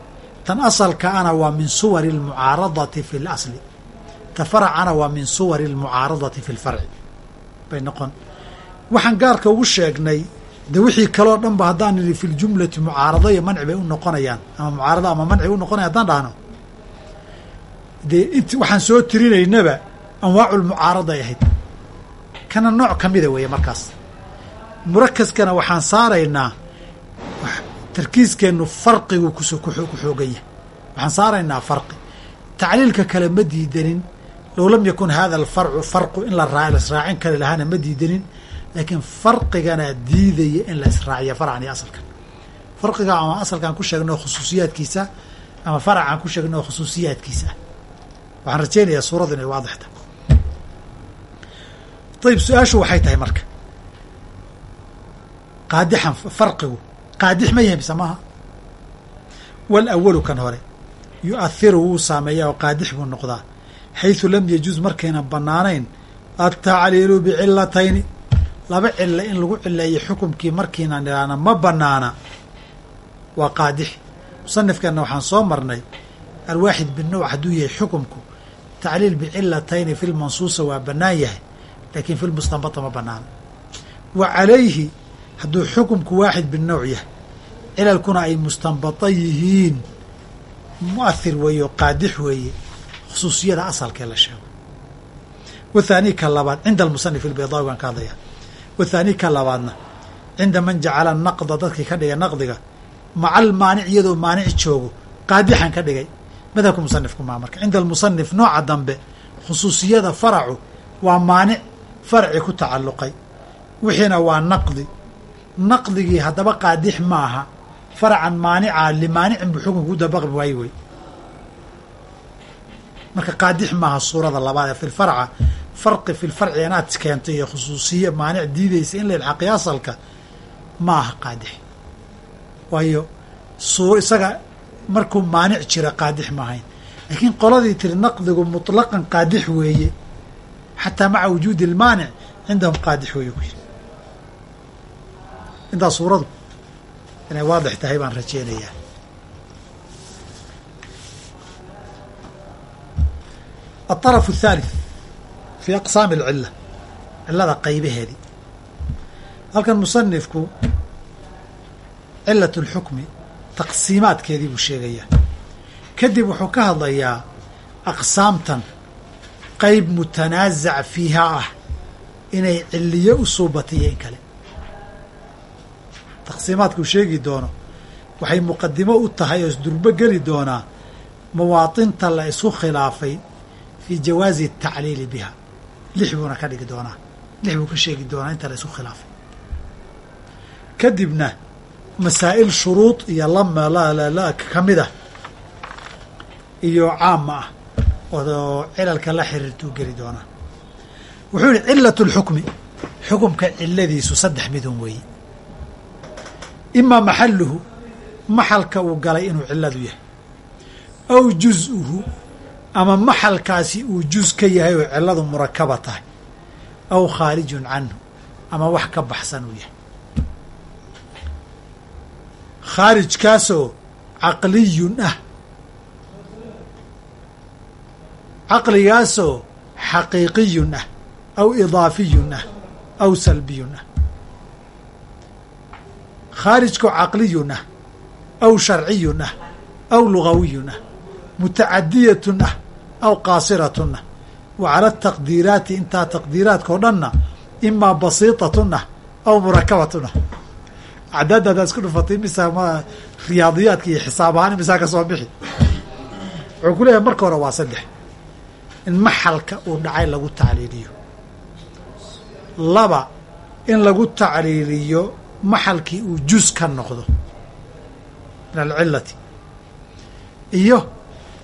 tan asalka ana waa min suwari almucaaradati fi lasli ta faracana waa min suwari almucaaradati fi lfarci bay noqon. Waxaan gaarka ugu sheegnay de wixii kaloo dhan ba haddaan nidhi fi ljumlati mucaarado iyo manci bay u noqonayaan. Ama mucaarado ama manci u noqonayan haddaan dhahno dee int waxaan soo tirinaynaba anwaaculmucaarada ahayd. Kana nooc ka mida weeye markaas. Murakaskana waxaan saaraynaa tarkiiskeennu farqigu kus ku xoogan yahay waxaan saaraynaa farqi. Tacliilka kale ma diidanin. Low lam yakun hada alfarcu farqu in la raa laisraacin kari lahaana ma diidanin. Laakiin farqigana diidaya in la israaciya farcan iyo asalkan. Farqiga ama asalkaan ku sheegno khusuusiyaadkiisa ama faracaan ku sheegno khusuusiyaadkiisa. Ah waxaan rajaynayaa suuradu inay waadixta ayib su'aashu waxay tahay marka. Qaadixan farqigu qaadix ma yahay mise maaha. Wal awalu kan hore yu-ahiru wuu saameeyaa oo qaadix buu noqdaa. Xaysu lam yajuuz markaynan bannaanayn altacliilu bicilatayni laba cilo in lagu cileeyo xukumkii markiinan idhaana ma bannaana. Waa qaadix. Musanifkeenna waxaan soo marnay alwaaxid binowc hadduu yahay xukumku tacliil bicilatayni fi lmansuusa waa bannaan yahay laakiin fi lmustanbata ma bannaana. Wa calayhi hadduu xukumku waaxid binowc yahay cilalkuna ay mustanbata yihiin. Mu'ahir weeye oo qaadix weeye khusuusiyada asalkee la sheego. Wathaani ka labaad cinda almusanif ilbaydaawi baan ka hadlayaa. Wathaani ka labaadna cinda man jacala naqda dadkii ka dhigay naqdiga maca almaanic iyadoo maanic joogo qaadixan ka dhigay. Madhabka musanifku maa marka. Cinda almusanif nooca dambe khusuusiyada faracu waa maanic farci ku tacalluqay. Wixiina waa naqdi naqdigii haddaba qaadix ma aha faracan maanica limaanicin buu udabaqi waayo wey. Marka qaadix maaha suurada labaad ee fi lfarca farqi fi lfarci inaad keentay iyo khusuusiye maanic diidaysa in la asalka ma aha qaadix. Waayo suu isaga markuu maanic jira qaadix ma ahayn. Laakiin qoladii tiri naqdigu mutlaqan qaadix weeye xataa maca wujuudi ilmaanic cindahum qaadix weeye ku yiri intaas suuradu inay waadix tahay baan rajeynayaa aلطaraf الthalith fi aqsaami اlcila cilada qaybaheedii halkan musanifku cilaة اlxukmi taqsiimaadkeedii buu sheegayaa kadib wuxuu ka hadlayaa aqsaamtan qayb mutanaazac fiiha ah inay ciliyo u suubatiyo in kale taqsiimaadkuu sheegi doono waxay muqadimo u tahay oo isdurbo geli doonaa mawaatinta la isku khilaafay fii jawaazi atacliili biha. Lix buuna ka dhigi doonaa. Lix buu ka sheegi doonaa inta la isku khilaafay. Kadibna masaa'il shuruud iyo lama ka mid ah iyo caama ah oo cilalka la xiriirtuu geli doonaa. Wuxuu yihi cilat اlxukmi xukumka ciladiisu saddex midun weeye imaa maxaluhu maxalka uu galay inuu ciladu yahay. Aw juz-uhu ama maxalkaasi uu juz ka yahay oo ciladu murakaba tahay. Aw khaarijun canhu ama wax ka baxsan uu yahay. Khaarijkaasoo caqliyun ah. Caqligaasoo xaqiiqiyun ah. Aw idaafiyun ah. Aw salbiyun ah khaarijkoo caqliyun ah aw sharciyun ah aw lugawiyun ah mutacadiyatun ah aw qaasiratun ah wa cala taqdiiraati intaa taqdiiraadka oo dhanna imaa basiitatun ah aw murakabatun ah acdaadda haddaa isku dhufatay imisaa ma riyaadiyaadka iyo xisaab ahaan imisaa ka soo bixi wuxuu ku leeyahay marka hore waa saddex in maxalka uu dhacay lagu tacliiliyo laba in lagu tacliiliyo maxalkii uu juz ka noqdo min alcilati iyo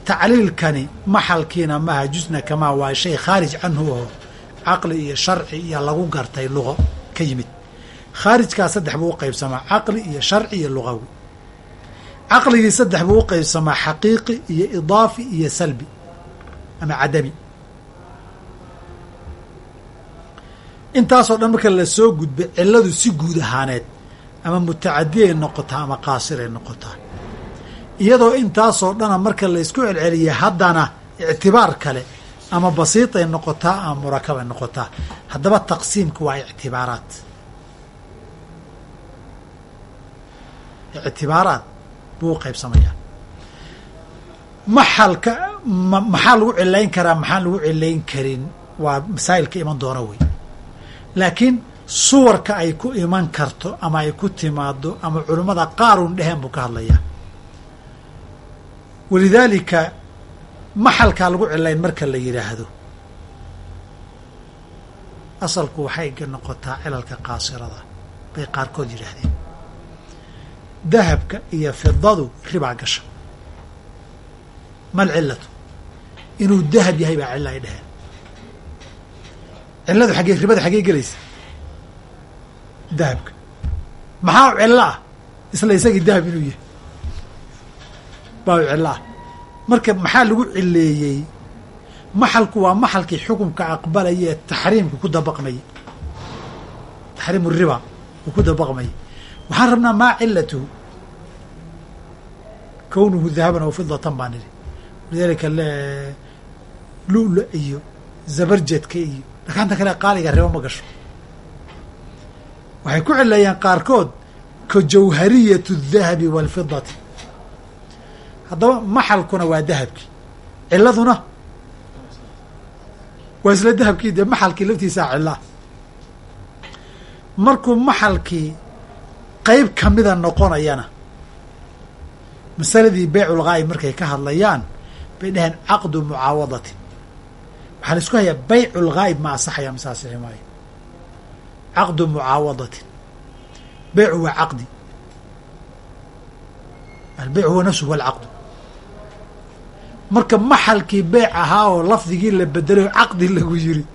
tacliilkani maxalkiina maha juzna kamaa waa shay khaarij canhu oo caqli iyo sharci iyo lagu gartay luqo ka yimid. Khaarijkaa saddex buu u qaybsamaa caqli iyo sharci iyo lugawi. Caqligii saddex buu u qaybsamaa xaqiiqi iyo idaafi iyo salbi ama cadami intaasoo dhan marka la soo gudba ciladu si guud ahaaneed ama mutacadiyay noqotaa ama qaasiray noqotaa. Iyadoo intaasoo dhana marka la isku celceliya haddana ictibaar kale ama basiitay noqotaa ama murakabay noqotaa. Haddaba taqsiimka waa ictibaaraad. Ictibaaraad buu u qaybsamayaa maxalka ma maxaa lagu cilayn karaa maxaan lagu cilayn karin? Waa masaa'ilka iman doona wey laakiin suwarka ay ku iman karto ama ay ku timaado ama culimmada qaarun dheheen buu ka hadlayaa. Walidaalika maxalkaa lagu cilayn marka la yidhaahdo asalku waxay noqotaa cilalka qaasirada bay qaarkood yidhaahdeen. Dahabka iyo fidadu ribaa gasha. Mal cilatu inuu dahab yahay baa cilla ay dheheen cilladu xaggee ribada xaggee gelaysa. Dahabka. Maxaa u ah isla isagii dahab inuu yahay. Baa u ah marka maxaa lagu cileeyey maxalku waa maxalkii xukunka aqbalaya ee taxriimka ku dabaqmaya taxriim riba uu ku dabaqmaya waxaan rabnaa maa cilatuhu kownuhu dahaban aw fidatan baan nidhi walidaalika lula iyo zabarjedka iyo dhakaanta kale qaaliga ribo ma gasho. Waxay ku cileeyaan qaarkood ka jawhariyatu dahabi waalfidati haddaba maxalkuna waa dahabkii ciladuna waa isla dahabkii dee maxalkii laftiisaa cilaa markuu maxalkii qeyb kamida noqonayana masaladii beyculghaa'ib markay ka hadlayaan bay dhaheen caqdu mucaawadatin waxaa la isku hayaa beyculghaa'ib ma asaxaya mase asixi maayo. Caqdu mucaawadatin. Beycu waa caqdi. Albeycu huwa nafsuhu huwa alcaqdu marka maxalkii beyc ahaa oo lafdigii la bedelayo caqdi lagu yiri.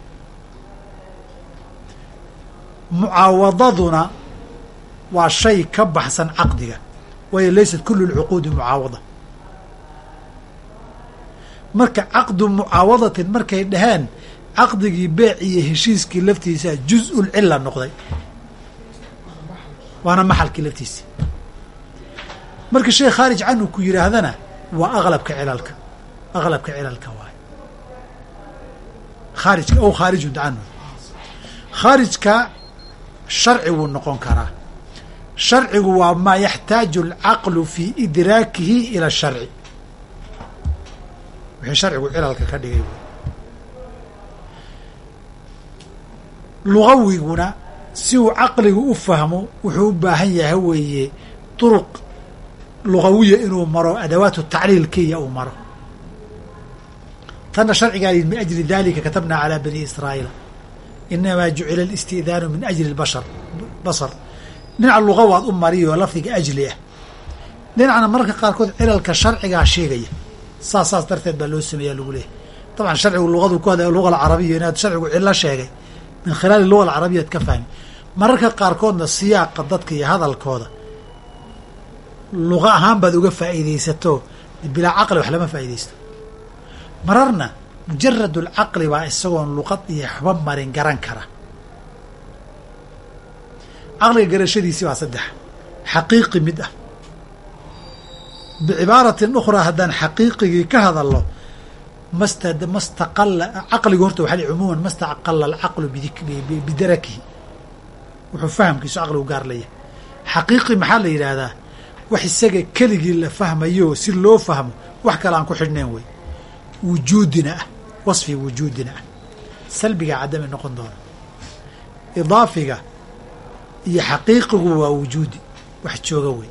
Mucaawadaduna waa shay ka baxsan caqdiga waayo laysat kulu lcuquudi mucaawada marka caqdu mucaawadatin markay dhaheen caqdigii beec iyo heshiiskii laftiisa juz-ul cila noqday. Waana maxalkii laftiisa. Marka shay khaarij canhu ku yidhaahdana waa aqlabka cilalka. Aqlabka cilalka waay khaarijka ow khaarijun canhu khaarijka sharci wuu noqon karaa. Sharcigu waa maa yaxtaaju alcaqlu fii idraakihi ila sharci wixii sharcigu cilalka ka dhigay lugawiguna si uu caqligu u fahmo wuxuu u baahan yahay weeye duruq lugawiya inuu maro adawaatu tacliilkiya uu maro. Tanna sharcigaa yidhi min ajli dalika katabnaa calaa bani israa'iil. Inamaa jucila alisti'daanu min ajli bashar basar. Dhinaca luga waad u mariyoo lafdiga ajli ah. Dhinacna mararka qaarkood cilalka sharcigaa sheegaya saas saas darteed baa loo sameeyaa lagu leeyahy dabcan sharcigu lugadu ku hadlaya luga alcarabiya inaad sharcigu cilo sheegay. Min khilaali luga alcarabiyaad ka fahmi. Mararka qaarkoodna siyaaqa dadka iyo hadalkooda. Luqa ahaan baad uga faa'iidaysato. Bilaa caqli wax lama faa'iidaysto. Mararna mujarad alcaqli baa isagoon luqad iyo waxba marin garan kara. Caqliga garashadiisii waa saddex. Xaqiiqi mid ah bicibaaratin ukhraa haddaan xaqiiqigii ka hadalno mast mastaqala caqligu horta waxa cumuuman mastaqala alcaqlu bidarakihi wuxuu fahamkiisu caqligu gaar leeyahay xaqiiqi maxaa la yidhaahdaa wax isaga keligii la fahmayo si loo fahmo wax kale aan ku xidhnayn wey wujuudina ah wasfi wujuudina ah salbiga cadami noqon doona idaafiga iyo xaqiiqigu waa wujuudi wax jooga wey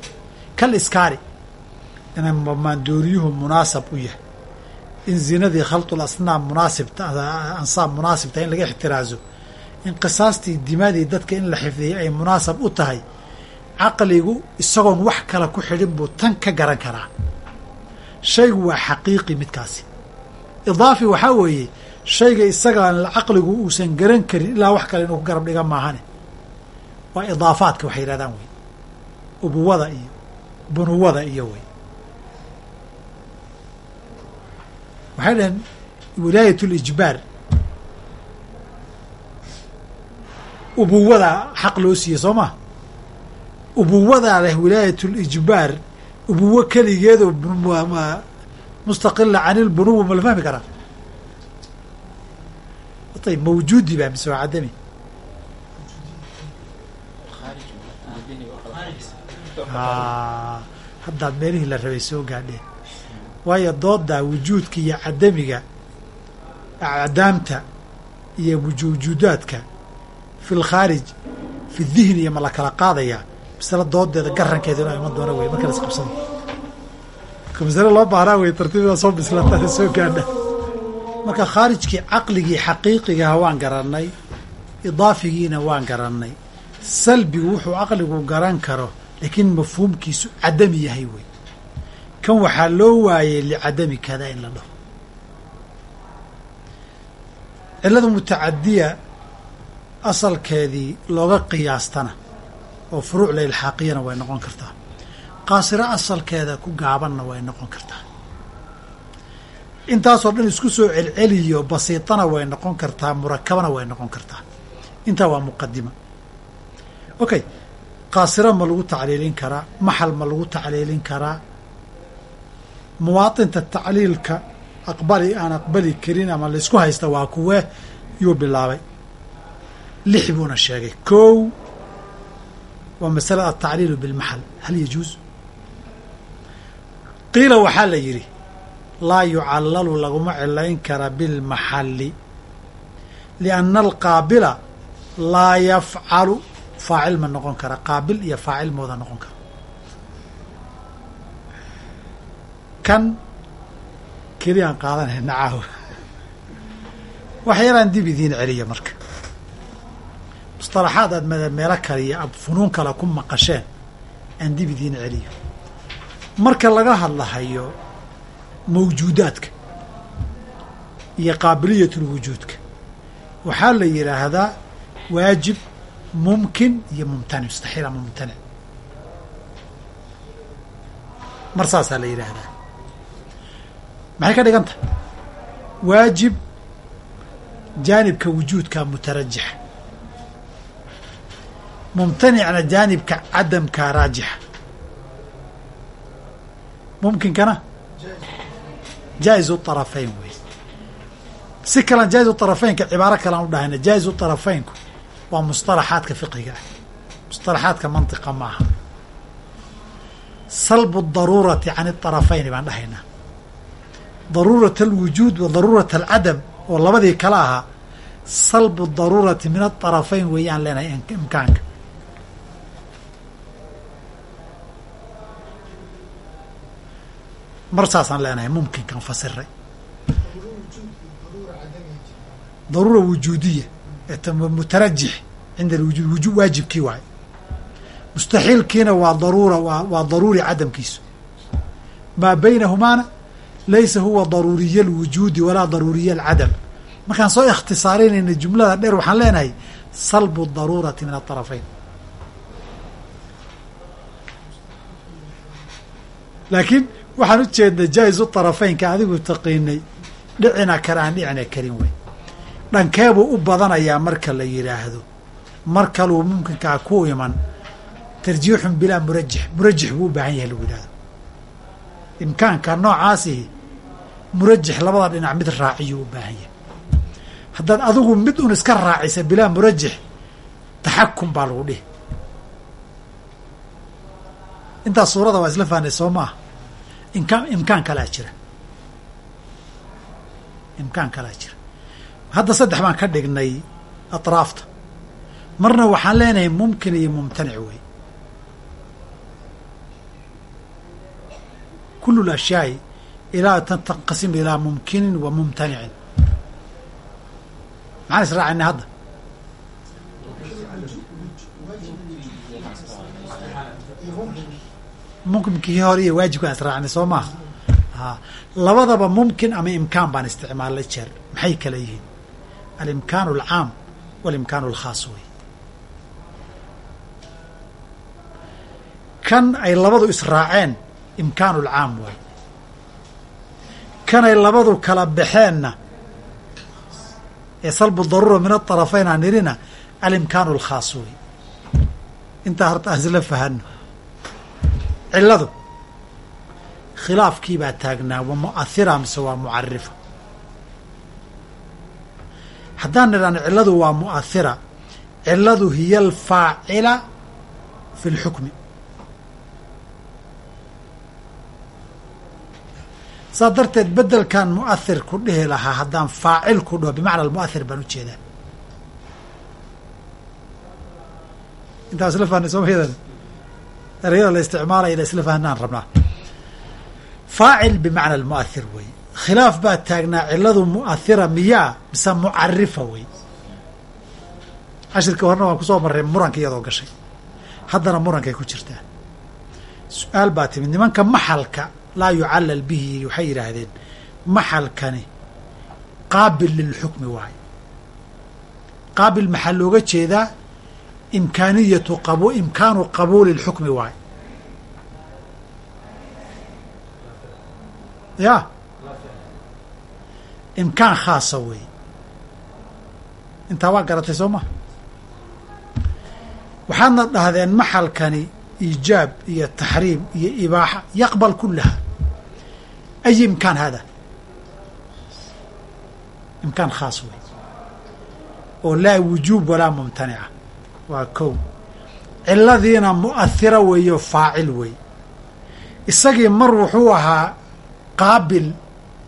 kal iskaari ina maandooriyuhu munaasab u yahay. In zinadii khaltul asnaam munaasibta ansaab munaasibta in laga ixtiraazo in qisaastii dimadii dadka in la xifdiyay ay munaasab u tahay caqligu isagoon wax kale ku xidhin buu tan ka garan karaa. Shaygu waa xaqiiqi midkaasi. Idaafi waxaa weeye shayga isagaan caqligu uusan garan karin ilaa wax kale inuu ku garab dhiga maahane. Waa idaafaadka waxay yidhahdaan wey ubuwada iyo bunuwada iyo wey waxay dhaheen wilaayat lijbaar ubuwadaa xaq loo siiyey soo ma ubuwadaa leh wilaayat lijbaar ubuwo keligeedoo mustaqila can ilbunuwa ma la fahmi karaa ayb mawjuudi baa mise waa cadami haddaad meelihii la rabay soo gaadheen waayo doodaa wujuudka iyo cadamiga acdaamta iyo wujuudaadka fi lkhaarij fi dihni iyo ma la kala qaadayaa masale doodeeda garankeeda inaa iman doona wey marka la isqabsado marka masale loo baahnaa wey tartiibada soo bislaata soo gaadha marka khaarijkii caqligii xaqiiqigaha waan garannay idaafigiina waan garannay. Salbigu wuxuu caqligu garan karo laakiin mafhuumkiisu cadami yahay wey kan waxaa loo waayey licadami kada in la dhaho. Cillada mutacadiya asalkeedii looga qiyaastana oo furuuc la ilxaaqiyana way noqon kartaa. Qaasiro asalkeeda ku gaabanna way noqon kartaa. Intaasoo dhan isku soo celceliyo basiitana way noqon kartaa murakabana way noqon kartaa. Intaa waa muqadima okay qaasiro ma lagu tacliilin karaa maxal ma lagu tacliilin karaa muwaatinta tacliilka aqbali aan aqbali karin ama laysku haysta waa kuwee yuu bilaabay. Lix buuna sheegay. Kow waa masala altacliilu bilmaxal. Hal yajuuz qiila waxaa la yidhi laa yucallalu laguma cilayn kara bilmaxalli lianna alqaabila laa yafcalu. Faacil ma noqon kara. Qaabil iyo faacil mooda noqon kara kan keliyaan qaadanayna caawa waxyaalaan dib idiin celiya marka. Musطalaxaad aad meelo kale iyo ab funuun kale ku maqasheen aan dib idiin celiyo. Marka laga hadlahayo mawjuudaadka iyo qaabiliyatulwujuudka waxaa la yidhaahdaa waajib mumkin iyo mumtanic mustaxiil ama mumtanic mar saasaa la yidhaahdaa maxay ka dhigan tahay waajib jaanibka wujuudka mutarajixa mumtanicna jaanibka cadamka raajixa mumkinkana jaa'izu طarafayn wey si kalan jaa'izu طarafaynka cibaaro kalean u dhahayna jaa'izu طarafaynku waa musطalaxaadka fiqiga ah musطalaxaadka mantiqa ma aha salbu daruurati can الطarafayni baan dhahaynaa daruurat alwujuud wa daruurat alcadam oo labadii kale ahaa salbu daruurati min aطarafayn weeyaan leenahay imkaanka. Mar saasaan leenahay mumkinkan fasiray daruura wujuudiya mutarajix cinda alwujuud wujuud waajibkii waayo mustaxiilkiina waa daruura waa daruuri cadamkiisu. Maa baynahumaana laysa huwa daruuriya alwujuudi walaa daruuriya alcadam markaan soo ikhtisaarinayna jumlada dheer waxaan leenahay salbu daruurati min aطarafayn laakiin waxaan u jeednay jaa-izu طarafaynka adigu taqiinay dhicina kale aan dhicina karin wey dhankeebuu u badanayaa marka la yidhaahdo mar kaluu mumkinkaa ku iman tarjiixun bilaa murajix murajix buu u baahan yahay lagu yidhahdo imkaanka noocaasihi murajix labada dhinac mid raaciyuu u baahan yahay. Haddaad adigu mid un iska raacisa bilaa murajix taxakum baa lagu dhihi. Intaas suurada waa isla fahnay soo maaha imkaan imkaan kalaa jira. Imkaan kalaa jira. Hadda saddex baan ka dhignay atraafta. Marna waxaan leenahay mumkin iyo mumtanic wey kulu اlashyaai ilaa tanqasim ilaa mumkinin wa mumtanicin maxaan israacinay hadda mumkinkii hore iyo waajibkaan israacnay soo maaha a labadaba mumkin ama imkaan baan isticmaalay jeer maxay kala yihiin alimkaan alcaam walimkaan alkhaas wey kan ay labadu israaceen imkaan alcaam waay kan ay labadu kala baxeenna ee salbu daruura min aطarafayn aan nirina alimkaan alkhaas wey intaa horta aan isla fahano cilladu khilaafkii baa taagnaa wa mu'ahira mise waa mucarifa haddaan nidhahno cilladu waa mu'ahira cilladu hiya alfaacila fi اlxukmi saa darteed bedelkan mu'ahir ku dhihi lahaa haddaan faacil ku dhaho bimacna almu'ahir baan u jeedaa intaa isla fahnay soo mayadan erayada la isticmaalaya ila isla fahnaan rabnaa. Faacil bimacna almu'ahir wey. Khilaaf baa taagnaa ciladu mu'ahira miyaa mise mucarifa wey. Cashirkii horena waan ku soo marray muranka iyadoo gashay. Haddana murankay ku jirtaa. Su'aal baa timid nimanka maxalka laa yucallal bihi waxay yidhaahdeen maxalkani qaabil lilxukmi waayo qaabil maxaa looga jeedaa? Imkaaniyatu qab imkaanu qabuuli lxukmi waayo ya. Imkaan khaasa wey intaa waa garatay soo ma? Waxaadna dhahdeen maxalkani iijaab iyo taxriim iyo ibaaxa yaqbal kulaha ay imkaan hada imkaan khaas wey oo laa wujuub walaa mumtanica waa kow ciladiina mu'ahira weeyo faacil wey isagii mar wuxuu ahaa qaabil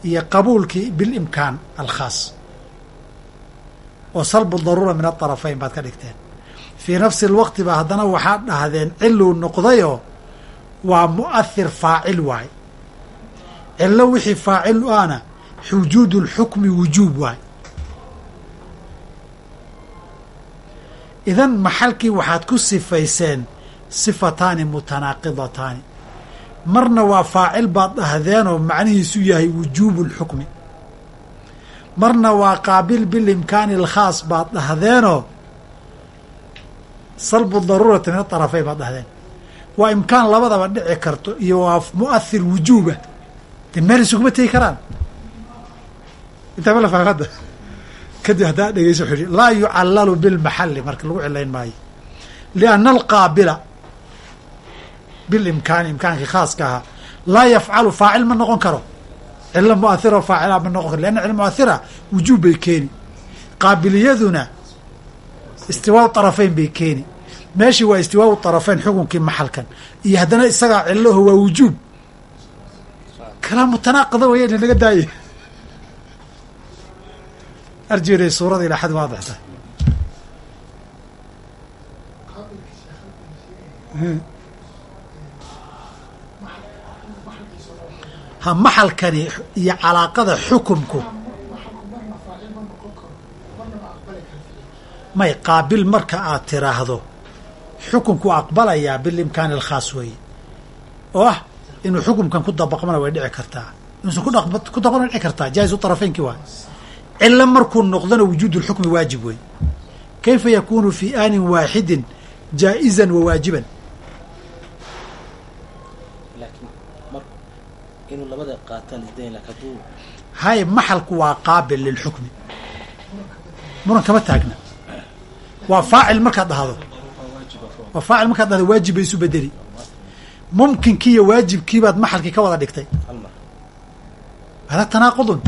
iyo qabuulkii bilimkaan alkhaas oo salbu daruura min aطarafayn baad ka dhigteen fii nafsi lwaqti haddana waxaad dhahdeen ciluu noqdayoo waa mu'ahir faacil waay. cillo wixii faacil u ahna xujuudu lxukmi wujuub waay. Idan maxalkii waxaad ku sifayseen sifataani mutanaaqidataani. Marna waa faacil baad dhahdeenoo macnihiisu yahay wujuubu lxukmi marna waa qaabil bilimkaani lkhaas baad dhahdeenoo salbu daruurati min aطarafayn baad dhahdeen. Waa imkaan labadaba dhici karto iyo waa mu'ahir wujuuba. De meel isuguma tegi karaan? Intaa ma la faham hadda? Kadib haddaa dhegeyso wuxuu yihi laa yucallalu bilmaxali marka lagu cilayn maayo. Lianna alqaabila bilimkaani imkaankii khaaska ahaa laa yafcalu faacil ma noqon karo. Cilo muahira faacila ma noqon karo. Leanna cilo muahira wujuub bay keeni. Qaabiliyaduna istiwaau طarafayn bay keeni. Meeshii waa istiwaau طarafayn xukunkii maxalkan. Iyo haddana isagaa cilaho waa wujuub. Kalaa mutanaaqida waya ina naga daaye. Arjeeday suurada ilaa xad waadixta ha maxalkani iyo calaaqada xukumku may qaabil marka aad tiraahdo. Xukunku aqbalayaa bilimkaani alkhaas weeye oo ah inuu xukumkan ku dabaqmana way dhici kartaa. Inuusan ku dabaqmana dhici kartaa. Jaa'izu طarafeynkii waay cilo markuu noqdona wujuud اlxukmi waajib wey kayfa yakunu fi aanin waaxidin jaa'iza wa waajiban? Hay maxalku waa qaabil lilxukmi muran kama taagna waa faacil markaad dhahdo. Waa faacil markaad dhahdo waajib bay isu bedeli mumkinkii iyo waajibkii baad maxalkii ka wada dhigtay. Hada tanaaqudun.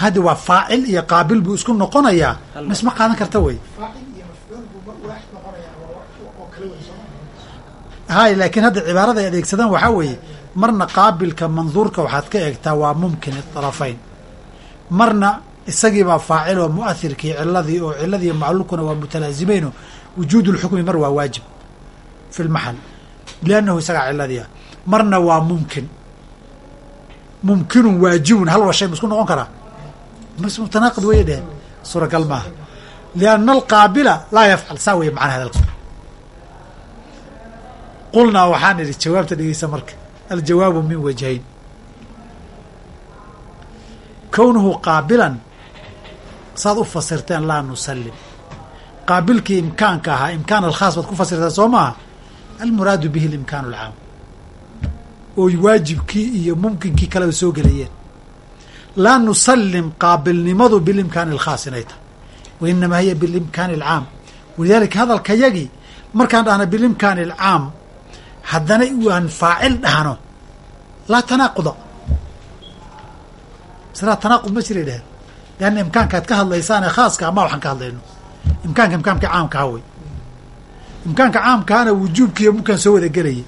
Hadda waa faacil iyo qaabil buu isku noqonayaa ma isma qaadan karta wey hay laakiin hadda cibaarada ay adeegsadaan waxaa weeye marna qaabilka manduurka waxaad ka eegtaa waa mumkin طarafayn marna isagiibaa faacil oo mu'ahirkii ciladii oo ciladii macluulkuna waa mutalaazimeyn wujuud اlxukmi mar waa waajib fi lmaxal liannahu isagaa ciladii ah. Marna waa mumkin. Mumkinun waajibun hal wa shay ma isku noqon karaa? Mas mutanaaqid waya dheheen suuragal maaha. Lianna alqaabila laa yafcal saa weeye macana hadalka qulnaa waxaan idhi jawaabta dhegeysa marka. Aljawaabu min wajhayn kownuhu qaabilan saad u fasirteen laa nusallim. Qaabilkii imkaanka ahaa imkaan alkhaas baad ku fasirteen soo maaha? Almuraadu bihi alimkaan alcaam ooy waajibkii iyo mumkinkii kaleba soo gelayeen. Laa nusallim qaabilnimadu bilimkaani alkhaas inay tahay. Wa inamaa hiya bilimkaani alcaam walidaalika hadalka yagii markaan dhahna bilimkaani alcaam haddana waan faacil dhahno laa tanaaquda maslaa tanaaqud ma jiray dheheen leanna imkaankaad ka hadlaysaan ee khaaska ama waxaan ka hadlayno. Imkaanka imkaanka caamkaha wey imkaanka caamkahana wujuubkiiyo mumkaan soo wada gelayay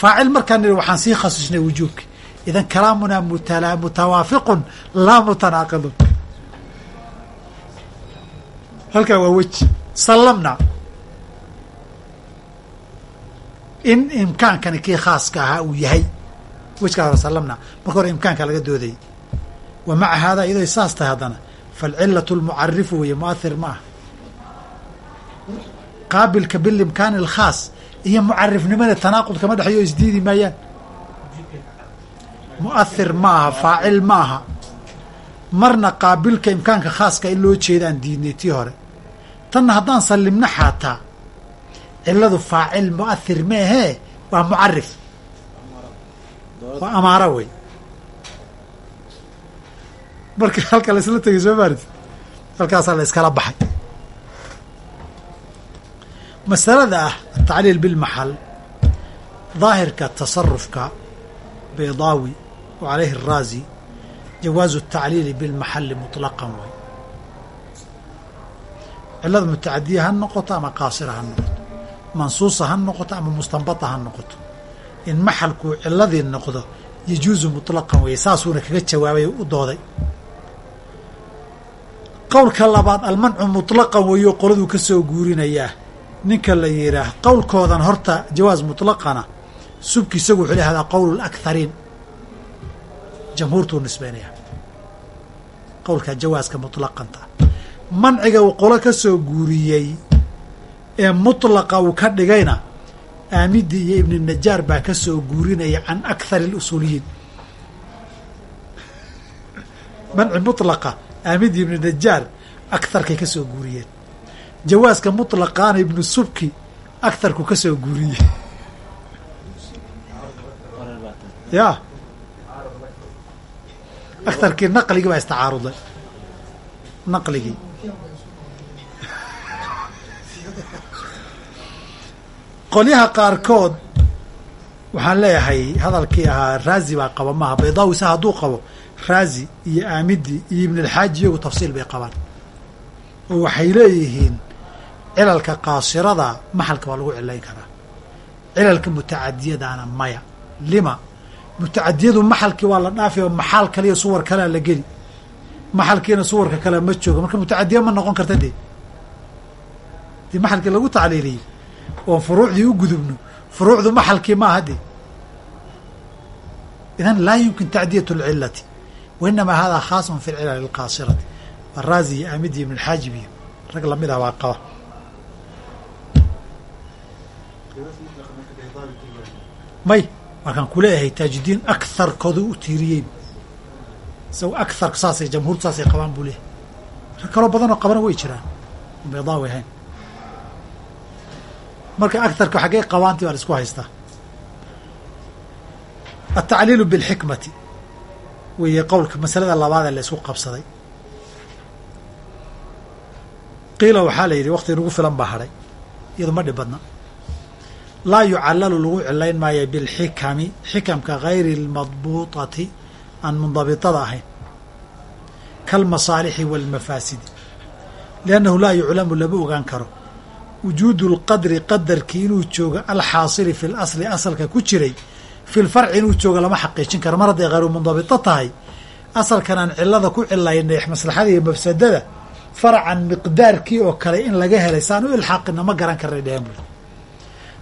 faacil markaan nidhi waxaan sii khasisnay wujuubki. Idan kalaamunaa mutala mutawaafiqun laa mutanaaqidun. Halkaa waa weji. Sallamna in imkaankani kii khaaska ahaa uu yahay. Wejkaa hore sallamna marka hore imkaanka laga doodayay wa maca haadaa iyadoo saas tahay haddana falcilatu lmucarifu weeye muahir ma ah qaabilka bilimkaani alkhaas iyo mucarifnimada tanaaqud kama dhexeyo isdiidi maayaan. Muahir ma aha faacil ma aha. Marna qaabilka imkaanka khaaska in loo jeeda aan diidnay tii hore. Tanna haddaan sallimna xaataa ciladu faacil muahir ma ahee waa mucarif waa amaaro wey marka halka la isla tegay soo maarid halkaasaa la iskala baxay. Masalada ah atacliil bilmaxal daahirka tasarufka baydaawi wa calayhi araazi jawaazu atacliili bilmaxali muطlaqan way cilada mutacadiya ha noqoto ama qaasira ha noqoto mansuusa ha noqoto ama mustanbata ha noqoto. In maxalku ciladii noqdo yajuuzu mutlaqan weeye saasuuna kaga jawaabay u dooday. Qowlka labaad almancu mutlaqan weeyo qoladuu ka soo guurinayaa ninka la yidhaah qowlkoodan horta jawaas mutlaqana subki isagu wuxuu lahahdaa qowl lakhariin jamhuurtuu nisbeynaya. Qowlka jawaaska mutlaqanta. Manciga uu qolo ka soo guuriyey ee mutlaqa uu ka dhigayna aamidi iyo ibn najaar baa ka soo guurinaya can akhar اlusuuliyiin manci mutlaqa aamidi ibn najaar akharkay ka soo guuriyeen. Jawaaska muطlaqaana ibnu subki akharku ka soo guuriyey ya. Akharkii naqligii baa istacaaruday naqligii qolyaha qaarkood waxaan leeyahay hadalkii ahaa raazi baa qaba maaha baydaawi sa hadduu qabo raazi iyo aamidi iyo ibn alxaaji iyagu tafsiil bay qabaan. Oo waxay leeyihiin cilalka qaasirada maxalka waa lagu cilayn karaa. Cilalka mutacadiyadaana maya. Lima mutacadiyadu maxalkii waa la dhaafi oo maxaal kaliya suwar kalea la geli. Maxalkiina suwarka kale ma joogo marka mutacadiya ma noqon karta dee. Dii maxalkii lagu tacliiliyey oon furuucdii u gudubno furuucdu maxalkii maaha dee. Idan laa yumkin tacdiyat اlcilati wa inamaa hada khaasun fi lcilal اlqaasirati araazi iyo aamidi ibn alxaajib iyo rag la mid ah baa qaba. May markaan kuleeyahay taajidiin akarkooda u tiiriyey. Isago akarka saasay jamhuurtu saasay qabaan buu leeyahay. Rag kaloo badanoo qabana way jiraan. Baydaawi ahayn marka akarka xaggee qabaanti baa la isku haystaa. Altacliilu bilxikmati. Weeye qowlka masalada labaad ee la isku qabsaday. Qiila waxaa la yidhi wakti nagu filan baa hadhay. Iyadu ma dhib badna laa yucallalu lagu cilayn maayo bilxikami xikamka gayri اlmadbuutati aan mundabitada ahayn. Kaalmasaalixi wاlmafaasidi liannahu laa yuclamu lama ogaan karo wujuudu اlqadri qadarkii inuu joogo alxaasili fi lasli asalka ku jiray fi lfarci inuu joogo lama xaqiijin karo. Mar hadday hayru mundabito tahay asalkan aan cilada ku cilaynay maslaxada iyo mafsadada farcan miqdaarkii oo kale in laga helay saan u ilxaaqina ma garan karnay dheheen bui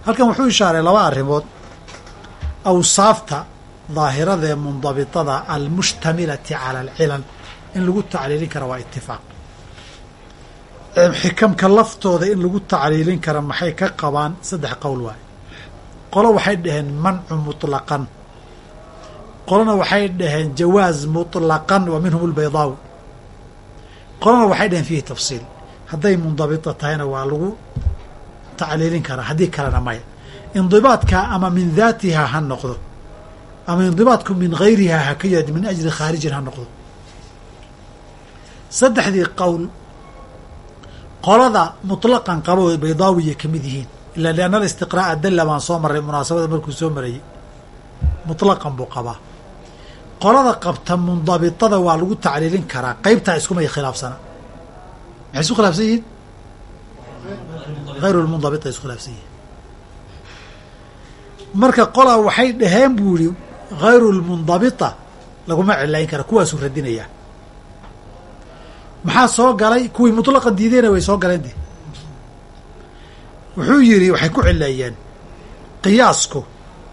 halkan wuxuu ishaaray laba arrimood. Awsaafta daahirada ee mundabitada almushtamilati cala alcilal in lagu tacliilin kara waa itifaaq xikamka laftooda in lagu tacliilin kara maxay ka qabaan? Saddex qowl waay. Qolo waxay dhaheen mancu muطlaqan qolona waxay dhaheen jawaaz muطlaqan wa minhum albaydaawi qolona waxay dhaheen fiihi tafsiil. Hadday mundabita tahayna waa lagu tacliilin karaa haddii kalena maya. Indibaadka ama min daatiha ha noqdo. Ama indibaadku min gayriha ha ka yaad min ajli khaarijin ha noqdo. Saddexdii qowl qolada muطlaqan qabo baydaawiya ka mid yihiin. Ila lianna alistiqraa'a dalla baan soo marray munaasabada markuu soo marayey muطlaqan buu qabaa. Qolada qabta mundabitada waa lagu tacliilin karaa qeybtaa iskumay khilaafsana. Maxay isku khilaafsan yihiin? Hayru lmundabita isku khilaafsan yihiin. Marka qolaa waxay dhaheen buu yihi hayru lmundabita laguma cilayn kara kuwaasuu radinayaa maxaa soo galay? Kuwii mutlaqa diideyna way soo galeen de wuxuu yidhi waxay ku cileeyeen qiyaasku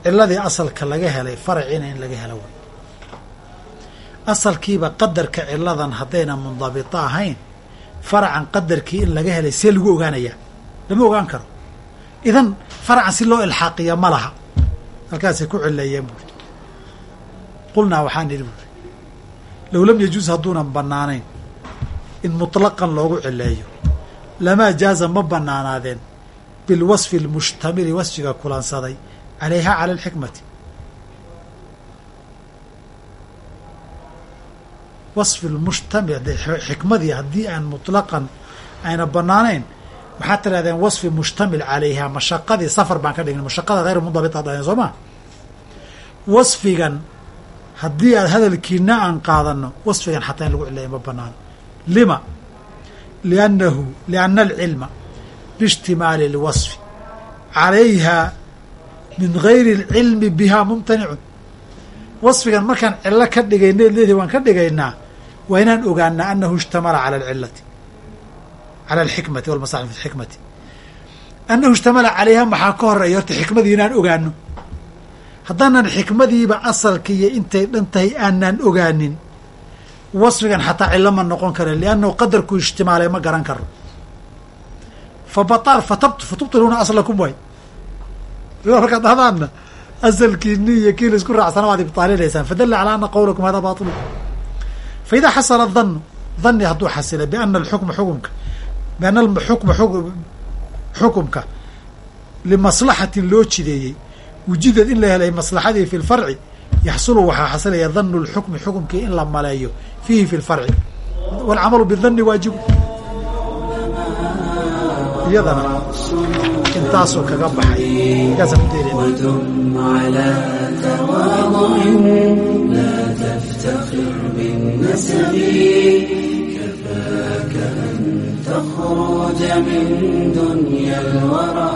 ciladii asalka laga helay faraciina in laga helo way. Asalkiiba qadarka ciladan haddayna mundabito ahayn faracan qadarkii in laga helay see lagu ogaanayaa. Lama ogaan karo. Idan faracan si loo ilxaaqiya ma laha. Halkaasay ku cileeyeen buuri qulnaa waxaan idhi buuri low lam yajuus hadduunan bannaanayn in mutlaqan loogu cileeyo lamaa jaaza ma bannaanaadeen bilwasfi almushtamili wasfiga kulansaday calayha cala alxikmati wasfi lmushtamil xikmadii haddii aan mutlaqan ayna bannaanayn waxaad tirahdeen wasfi mushtamil calayha mashaqadii safar baan ka dhignay mashaqada hayr mundabita dhaheen soo ma. Wasfigan haddii aad hadalkiina aan qaadano wasfigan xataa in lagu cileeya ma banaano lima liannahu lianna alcilma biishtimaali اlwasfi calayha min gayri اlcilmi biha mumtanicun wasfigan markaan cilo ka dhigayna leedi waan ka dhigaynaa waa inaan ogaanaa anahu ishtamala cala alcilati cala alxikmati walmasaxi fi xikmati annahu ishtamala calayha maxaa ka horreeya horta xikmadii inaan ogaano haddaanan xikmadiiba asalka iyo intay dhan tahay aanaan ogaanin wasfigan xataa cilo ma noqon kara liannahu qadarku ishtimaalay ma garan karo fabatal fatab fatubtiluuna aslakum way. Markaad dhahdaanna asalkiini iyo kii la isku raacsana waad ibtaalinaysaan fadalla calaa ana qawlakum hada baطilu faida xasala danu dani hadduu xasila biana alxukma xukumka biana alxukma xukumka limaslaxatin loo jideeyey wujidad in la helay maslaxadii fi lfarci yaxsulu waxaa xasilaya danu lxukmi xukumkii in la maleeyo fiihi fi lfarci walcamalu bidani waajibu iyadana intaasoo kaga baxay markaasaan ودم على تواضع لا تفتخر بالنسب كفاك أن تخرج من دنيا الورى